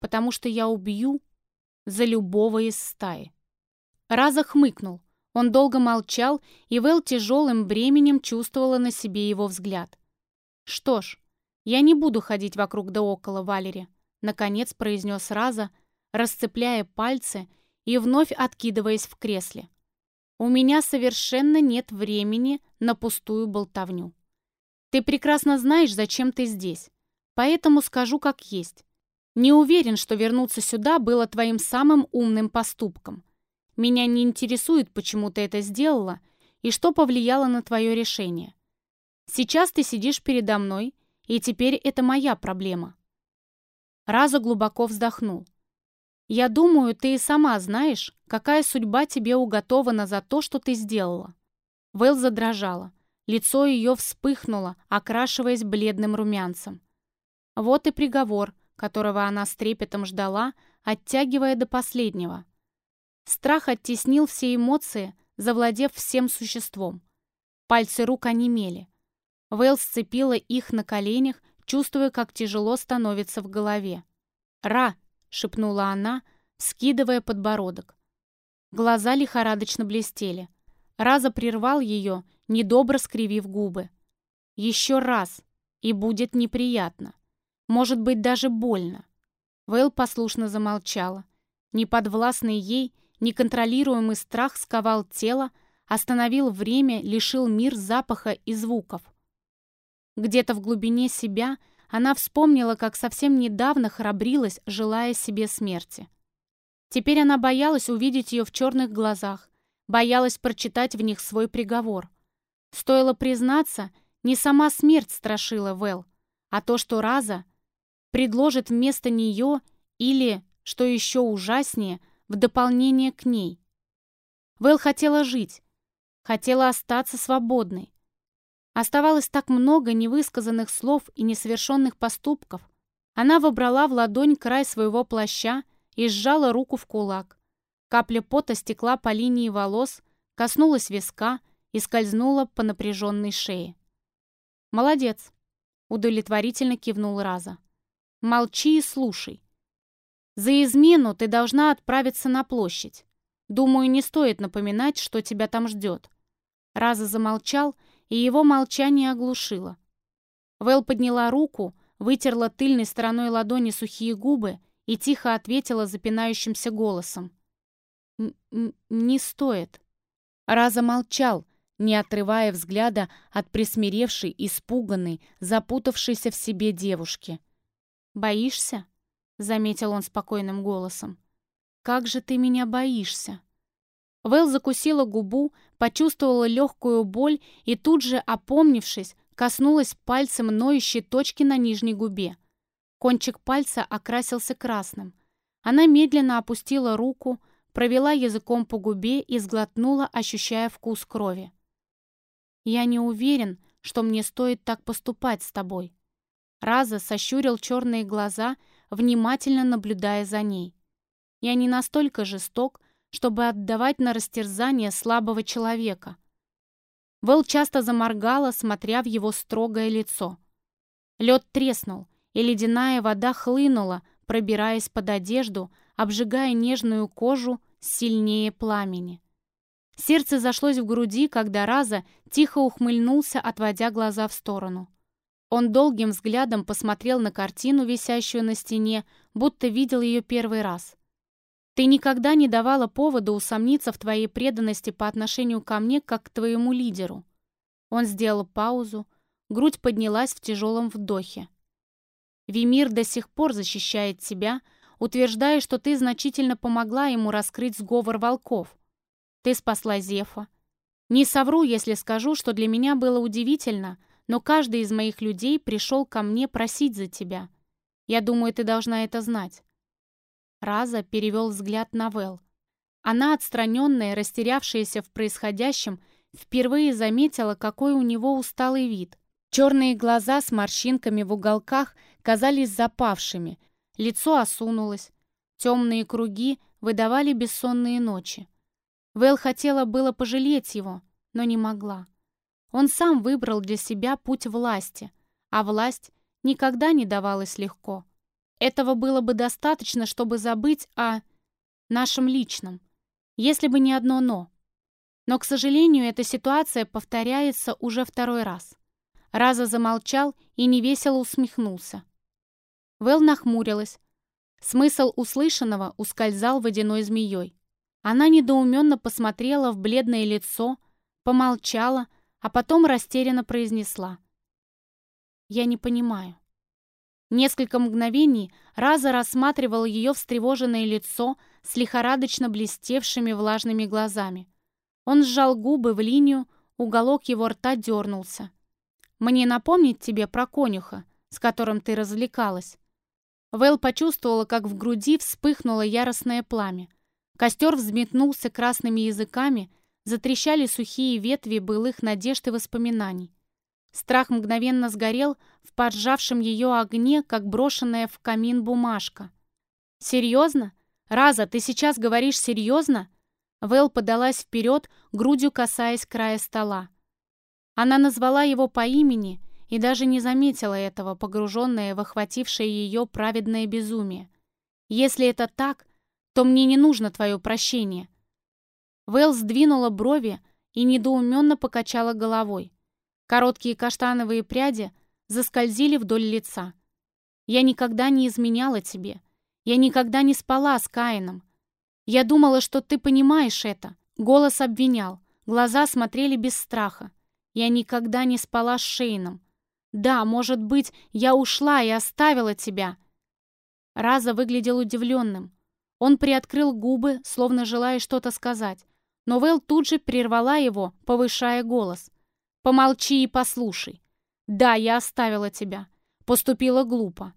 Потому что я убью за любого из стаи. Раза хмыкнул. Он долго молчал, и Вэл тяжелым бременем чувствовала на себе его взгляд. «Что ж, я не буду ходить вокруг да около, Валери», наконец произнес Раза, расцепляя пальцы и вновь откидываясь в кресле. «У меня совершенно нет времени на пустую болтовню. Ты прекрасно знаешь, зачем ты здесь, поэтому скажу как есть. Не уверен, что вернуться сюда было твоим самым умным поступком. Меня не интересует, почему ты это сделала и что повлияло на твое решение. Сейчас ты сидишь передо мной, и теперь это моя проблема». Раза глубоко вздохнул. «Я думаю, ты и сама знаешь, какая судьба тебе уготована за то, что ты сделала». Вэл задрожала. Лицо ее вспыхнуло, окрашиваясь бледным румянцем. Вот и приговор, которого она с трепетом ждала, оттягивая до последнего. Страх оттеснил все эмоции, завладев всем существом. Пальцы рук онемели. Вэлл сцепила их на коленях, чувствуя, как тяжело становится в голове. «Ра!» — шепнула она, скидывая подбородок. Глаза лихорадочно блестели. Раза прервал ее, недобро скривив губы. «Еще раз, и будет неприятно. Может быть, даже больно». Вэлл послушно замолчала. Неподвластный ей, Неконтролируемый страх сковал тело, остановил время, лишил мир запаха и звуков. Где-то в глубине себя она вспомнила, как совсем недавно храбрилась, желая себе смерти. Теперь она боялась увидеть ее в черных глазах, боялась прочитать в них свой приговор. Стоило признаться, не сама смерть страшила Вэл, а то, что Раза предложит вместо нее или, что еще ужаснее, в дополнение к ней. Вэл хотела жить, хотела остаться свободной. Оставалось так много невысказанных слов и несовершенных поступков. Она вобрала в ладонь край своего плаща и сжала руку в кулак. Капля пота стекла по линии волос, коснулась виска и скользнула по напряженной шее. «Молодец!» — удовлетворительно кивнул Раза. «Молчи и слушай. За измену ты должна отправиться на площадь. Думаю, не стоит напоминать, что тебя там ждет». Раза замолчал, и его молчание оглушило. Вэл подняла руку, вытерла тыльной стороной ладони сухие губы и тихо ответила запинающимся голосом. «Не стоит». Раза молчал, не отрывая взгляда от присмиревшей, испуганной, запутавшейся в себе девушки. «Боишься?» — заметил он спокойным голосом. «Как же ты меня боишься?» Вэл закусила губу, почувствовала легкую боль и тут же, опомнившись, коснулась пальцем ноющей точки на нижней губе. Кончик пальца окрасился красным. Она медленно опустила руку, провела языком по губе и сглотнула, ощущая вкус крови. «Я не уверен, что мне стоит так поступать с тобой». Раза сощурил черные глаза, внимательно наблюдая за ней. «Я не настолько жесток, чтобы отдавать на растерзание слабого человека». Вэл часто заморгала, смотря в его строгое лицо. Лед треснул, и ледяная вода хлынула, пробираясь под одежду, обжигая нежную кожу сильнее пламени. Сердце зашлось в груди, когда Раза тихо ухмыльнулся, отводя глаза в сторону. Он долгим взглядом посмотрел на картину, висящую на стене, будто видел ее первый раз. «Ты никогда не давала повода усомниться в твоей преданности по отношению ко мне, как к твоему лидеру». Он сделал паузу, грудь поднялась в тяжелом вдохе. «Вимир до сих пор защищает тебя, утверждая, что ты значительно помогла ему раскрыть сговор волков. Ты спасла Зефа. Не совру, если скажу, что для меня было удивительно, но каждый из моих людей пришел ко мне просить за тебя. Я думаю, ты должна это знать». Раза перевел взгляд на Вэл. Она, отстраненная, растерявшаяся в происходящем, впервые заметила, какой у него усталый вид. Черные глаза с морщинками в уголках казались запавшими, лицо осунулось, темные круги выдавали бессонные ночи. Вэл хотела было пожалеть его, но не могла. Он сам выбрал для себя путь власти, а власть никогда не давалась легко. Этого было бы достаточно, чтобы забыть о нашем личном, если бы не одно «но». Но, к сожалению, эта ситуация повторяется уже второй раз. Раза замолчал и невесело усмехнулся. Вэл нахмурилась. Смысл услышанного ускользал водяной змеей. Она недоуменно посмотрела в бледное лицо, помолчала, а потом растерянно произнесла. «Я не понимаю». Несколько мгновений Раза рассматривал ее встревоженное лицо с лихорадочно блестевшими влажными глазами. Он сжал губы в линию, уголок его рта дернулся. «Мне напомнить тебе про конюха, с которым ты развлекалась?» Вэл почувствовала, как в груди вспыхнуло яростное пламя. Костер взметнулся красными языками, затрещали сухие ветви былых надежд и воспоминаний. Страх мгновенно сгорел в поджавшем ее огне, как брошенная в камин бумажка. «Серьезно? Раза, ты сейчас говоришь серьезно?» Вэл подалась вперед, грудью касаясь края стола. Она назвала его по имени и даже не заметила этого, погруженная в охватившее ее праведное безумие. «Если это так, то мне не нужно твое прощение». Вэл сдвинула брови и недоуменно покачала головой. Короткие каштановые пряди заскользили вдоль лица. «Я никогда не изменяла тебе. Я никогда не спала с Каином. Я думала, что ты понимаешь это». Голос обвинял, глаза смотрели без страха. «Я никогда не спала с Шейном. Да, может быть, я ушла и оставила тебя. Раза выглядел удивленным. Он приоткрыл губы, словно желая что-то сказать. Но Вэл тут же прервала его, повышая голос. «Помолчи и послушай. Да, я оставила тебя. Поступила глупо.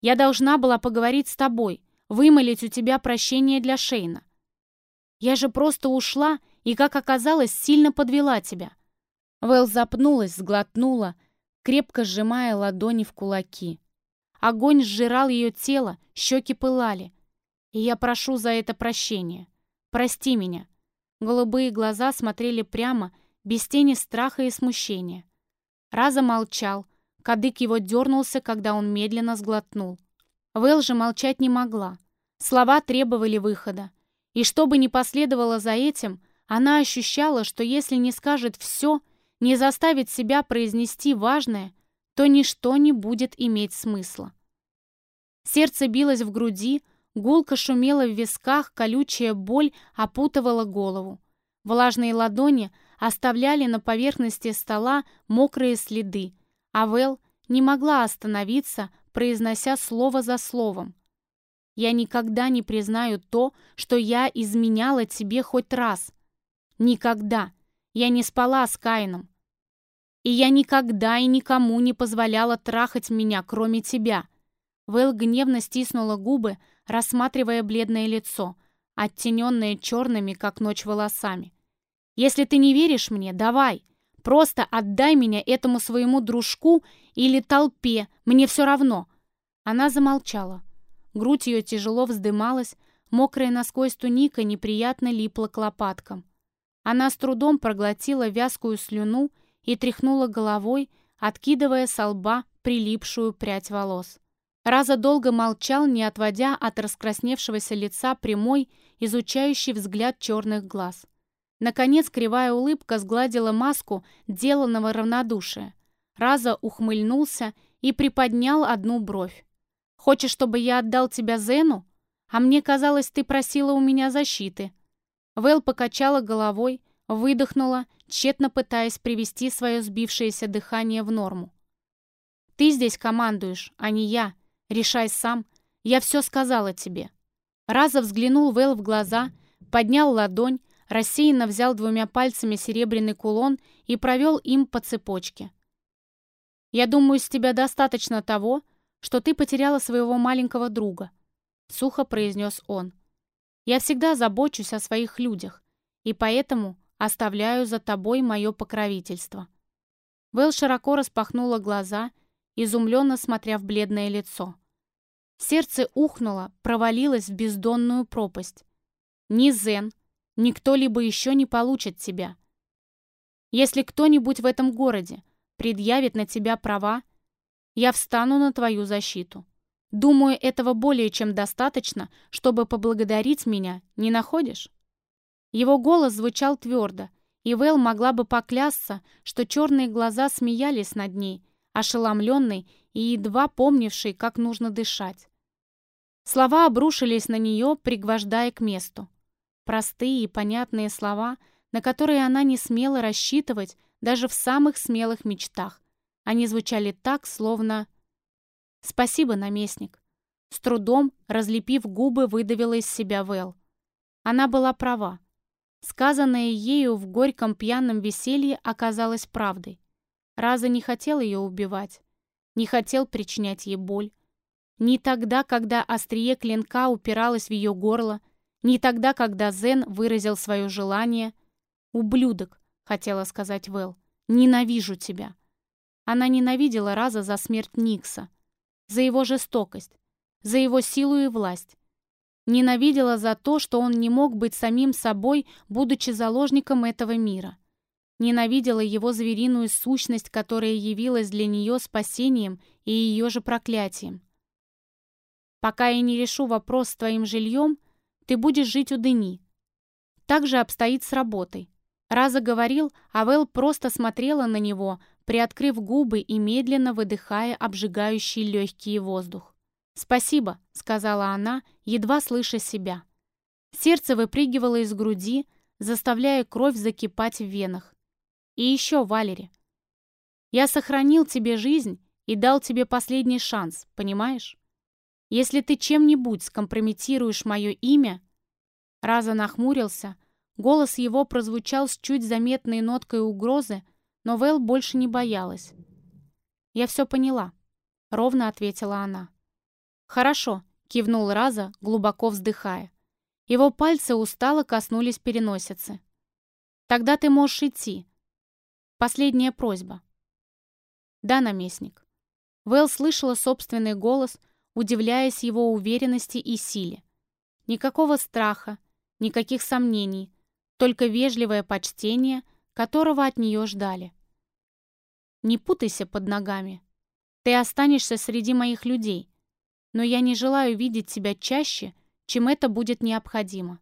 Я должна была поговорить с тобой, вымолить у тебя прощение для Шейна. Я же просто ушла и, как оказалось, сильно подвела тебя». Вэл запнулась, сглотнула, крепко сжимая ладони в кулаки. Огонь сжирал ее тело, щеки пылали. И я прошу за это прощения. Прости меня. Голубые глаза смотрели прямо, без тени страха и смущения. Раза молчал, кадык его дернулся, когда он медленно сглотнул. Вэл же молчать не могла. Слова требовали выхода. И что бы ни последовало за этим, она ощущала, что если не скажет все, не заставит себя произнести важное, то ничто не будет иметь смысла. Сердце билось в груди, Гулко шумела в висках, колючая боль опутывала голову. Влажные ладони оставляли на поверхности стола мокрые следы, а Вэл не могла остановиться, произнося слово за словом. «Я никогда не признаю то, что я изменяла тебе хоть раз. Никогда. Я не спала с Кайном. И я никогда и никому не позволяла трахать меня, кроме тебя». Вэл гневно стиснула губы, рассматривая бледное лицо, оттененное черными, как ночь, волосами. «Если ты не веришь мне, давай. Просто отдай меня этому своему дружку или толпе, мне все равно». Она замолчала. Грудь ее тяжело вздымалась, мокрая насквозь туника неприятно липла к лопаткам. Она с трудом проглотила вязкую слюну и тряхнула головой, откидывая со лба прилипшую прядь волос. Раза долго молчал, не отводя от раскрасневшегося лица прямой, изучающий взгляд черных глаз. Наконец кривая улыбка сгладила маску деланного равнодушия. Раза ухмыльнулся и приподнял одну бровь. «Хочешь, чтобы я отдал тебя Зену? А мне казалось, ты просила у меня защиты». Вэл покачала головой, выдохнула, тщетно пытаясь привести свое сбившееся дыхание в норму. «Ты здесь командуешь, а не я», Решай сам. Я все сказала тебе». Раза взглянул Вэл в глаза, поднял ладонь, рассеянно взял двумя пальцами серебряный кулон и провел им по цепочке. «Я думаю, с тебя достаточно того, что ты потеряла своего маленького друга», — сухо произнес он. «Я всегда забочусь о своих людях, и поэтому оставляю за тобой мое покровительство». Вэл широко распахнула глаза — изумленно смотря в бледное лицо. Сердце ухнуло, провалилось в бездонную пропасть. Ни Зен, ни кто-либо еще не получит тебя. Если кто-нибудь в этом городе предъявит на тебя права, я встану на твою защиту. Думаю, этого более чем достаточно, чтобы поблагодарить меня, не находишь?» Его голос звучал твердо, и Вэл могла бы поклясться, что черные глаза смеялись над ней, ошеломленный и едва помнивший, как нужно дышать. Слова обрушились на нее, пригвождая к месту. Простые и понятные слова, на которые она не смела рассчитывать даже в самых смелых мечтах. Они звучали так, словно... «Спасибо, наместник». С трудом, разлепив губы, выдавила из себя Вэл. Она была права. Сказанное ею в горьком пьяном веселье оказалось правдой. Раза не хотел ее убивать, не хотел причинять ей боль. Ни тогда, когда острие клинка упиралось в ее горло, ни тогда, когда Зен выразил свое желание. «Ублюдок», — хотела сказать Вэл, — «ненавижу тебя». Она ненавидела Раза за смерть Никса, за его жестокость, за его силу и власть. Ненавидела за то, что он не мог быть самим собой, будучи заложником этого мира. Ненавидела его звериную сущность, которая явилась для нее спасением и ее же проклятием. «Пока я не решу вопрос с твоим жильем, ты будешь жить у Дени. Так же обстоит с работой». Раза говорил, а Вэл просто смотрела на него, приоткрыв губы и медленно выдыхая обжигающий легкий воздух. «Спасибо», — сказала она, едва слыша себя. Сердце выпрыгивало из груди, заставляя кровь закипать в венах. И еще, Валери, Я сохранил тебе жизнь и дал тебе последний шанс, понимаешь? Если ты чем-нибудь скомпрометируешь мое имя...» Раза нахмурился, голос его прозвучал с чуть заметной ноткой угрозы, но Вэл больше не боялась. «Я все поняла», — ровно ответила она. «Хорошо», — кивнул Раза, глубоко вздыхая. Его пальцы устало коснулись переносицы. «Тогда ты можешь идти. Последняя просьба». «Да, наместник». Вэл слышала собственный голос, удивляясь его уверенности и силе. Никакого страха, никаких сомнений, только вежливое почтение, которого от нее ждали. «Не путайся под ногами. Ты останешься среди моих людей, но я не желаю видеть тебя чаще, чем это будет необходимо».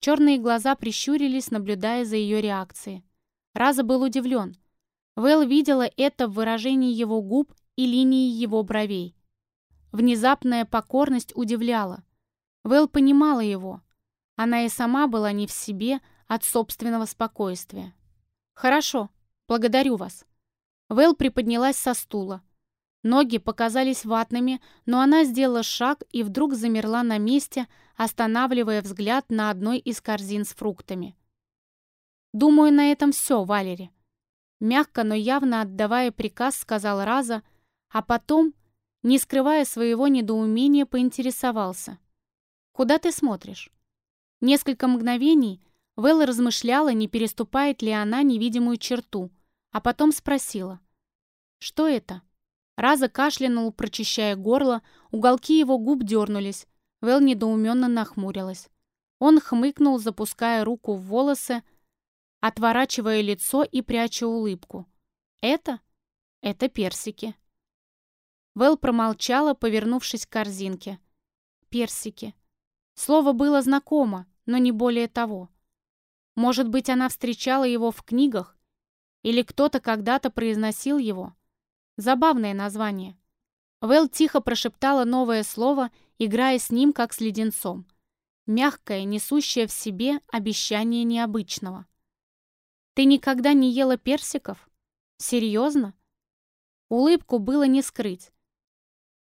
Черные глаза прищурились, наблюдая за ее реакцией. Раза был удивлен. Вэл видела это в выражении его губ и линии его бровей. Внезапная покорность удивляла. Вэл понимала его. Она и сама была не в себе от собственного спокойствия. «Хорошо, благодарю вас». Вэл приподнялась со стула. Ноги показались ватными, но она сделала шаг и вдруг замерла на месте, останавливая взгляд на одной из корзин с фруктами. «Думаю, на этом все, Валери». Мягко, но явно отдавая приказ, сказал Раза, а потом не скрывая своего недоумения, поинтересовался. «Куда ты смотришь?» Несколько мгновений Вэлла размышляла, не переступает ли она невидимую черту, а потом спросила. «Что это?» Раза кашлянул, прочищая горло, уголки его губ дернулись. Вэл недоуменно нахмурилась. Он хмыкнул, запуская руку в волосы, отворачивая лицо и пряча улыбку. «Это? Это персики». Вэл промолчала, повернувшись к корзинке. Персики. Слово было знакомо, но не более того. Может быть, она встречала его в книгах? Или кто-то когда-то произносил его? Забавное название. Вэл тихо прошептала новое слово, играя с ним, как с леденцом. Мягкое, несущее в себе обещание необычного. «Ты никогда не ела персиков? Серьезно?» Улыбку было не скрыть.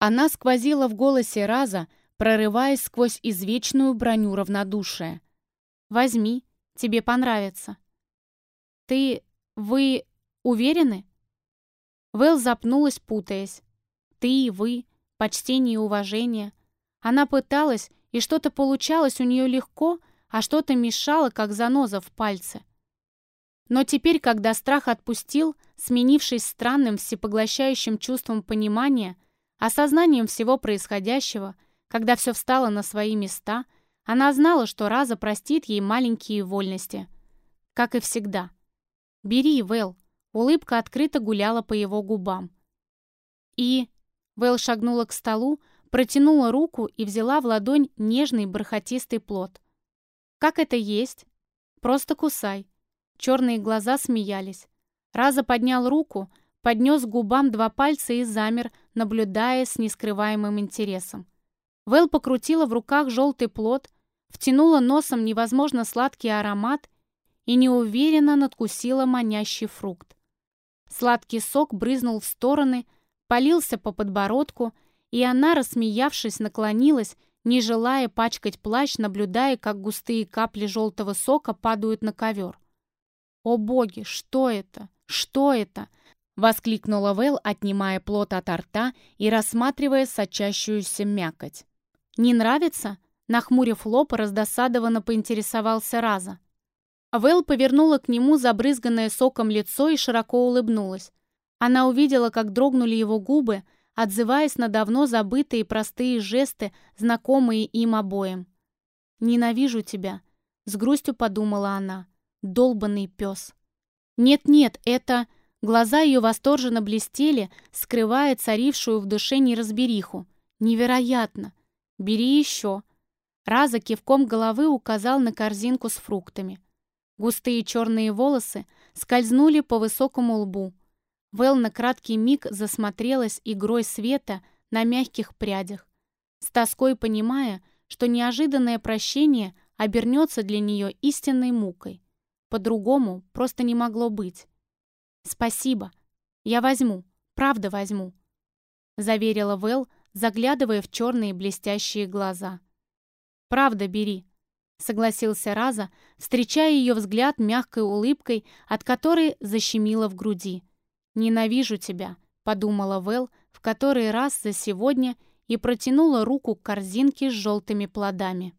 Она сквозила в голосе Раза, прорываясь сквозь извечную броню равнодушия. «Возьми, тебе понравится». «Ты... вы... уверены?» Вэл запнулась, путаясь. «Ты и вы, почтение и уважение». Она пыталась, и что-то получалось у нее легко, а что-то мешало, как заноза в пальце. Но теперь, когда страх отпустил, сменившись странным всепоглощающим чувством понимания, Осознанием всего происходящего, когда все встало на свои места, она знала, что Раза простит ей маленькие вольности. Как и всегда. «Бери, Вэл!» Улыбка открыто гуляла по его губам. И... Вэл шагнула к столу, протянула руку и взяла в ладонь нежный бархатистый плод. «Как это есть?» «Просто кусай». Черные глаза смеялись. Раза поднял руку, поднес к губам два пальца и замер, наблюдая с нескрываемым интересом. Вэл покрутила в руках желтый плод, втянула носом невозможно сладкий аромат и неуверенно надкусила манящий фрукт. Сладкий сок брызнул в стороны, полился по подбородку, и она, рассмеявшись, наклонилась, не желая пачкать плащ, наблюдая, как густые капли желтого сока падают на ковер. «О боги, что это? Что это?» Воскликнула Вэл, отнимая плод от рта и рассматривая сочащуюся мякоть. «Не нравится?» Нахмурив лоб, раздосадованно поинтересовался Раза. Вэл повернула к нему забрызганное соком лицо и широко улыбнулась. Она увидела, как дрогнули его губы, отзываясь на давно забытые простые жесты, знакомые им обоим. «Ненавижу тебя», — с грустью подумала она. «Долбанный пес». «Нет-нет, это...» Глаза ее восторженно блестели, скрывая царившую в душе неразбериху. «Невероятно! Бери еще!» Раза кивком головы указал на корзинку с фруктами. Густые черные волосы скользнули по высокому лбу. Вэл на краткий миг засмотрелась игрой света на мягких прядях, с тоской понимая, что неожиданное прощение обернется для нее истинной мукой. По-другому просто не могло быть. «Спасибо», «Я возьму, правда возьму», — заверила Вэл, заглядывая в черные блестящие глаза. «Правда бери», — согласился Раза, встречая ее взгляд мягкой улыбкой, от которой защемило в груди. «Ненавижу тебя», — подумала Вэл в который раз за сегодня и протянула руку к корзинке с желтыми плодами.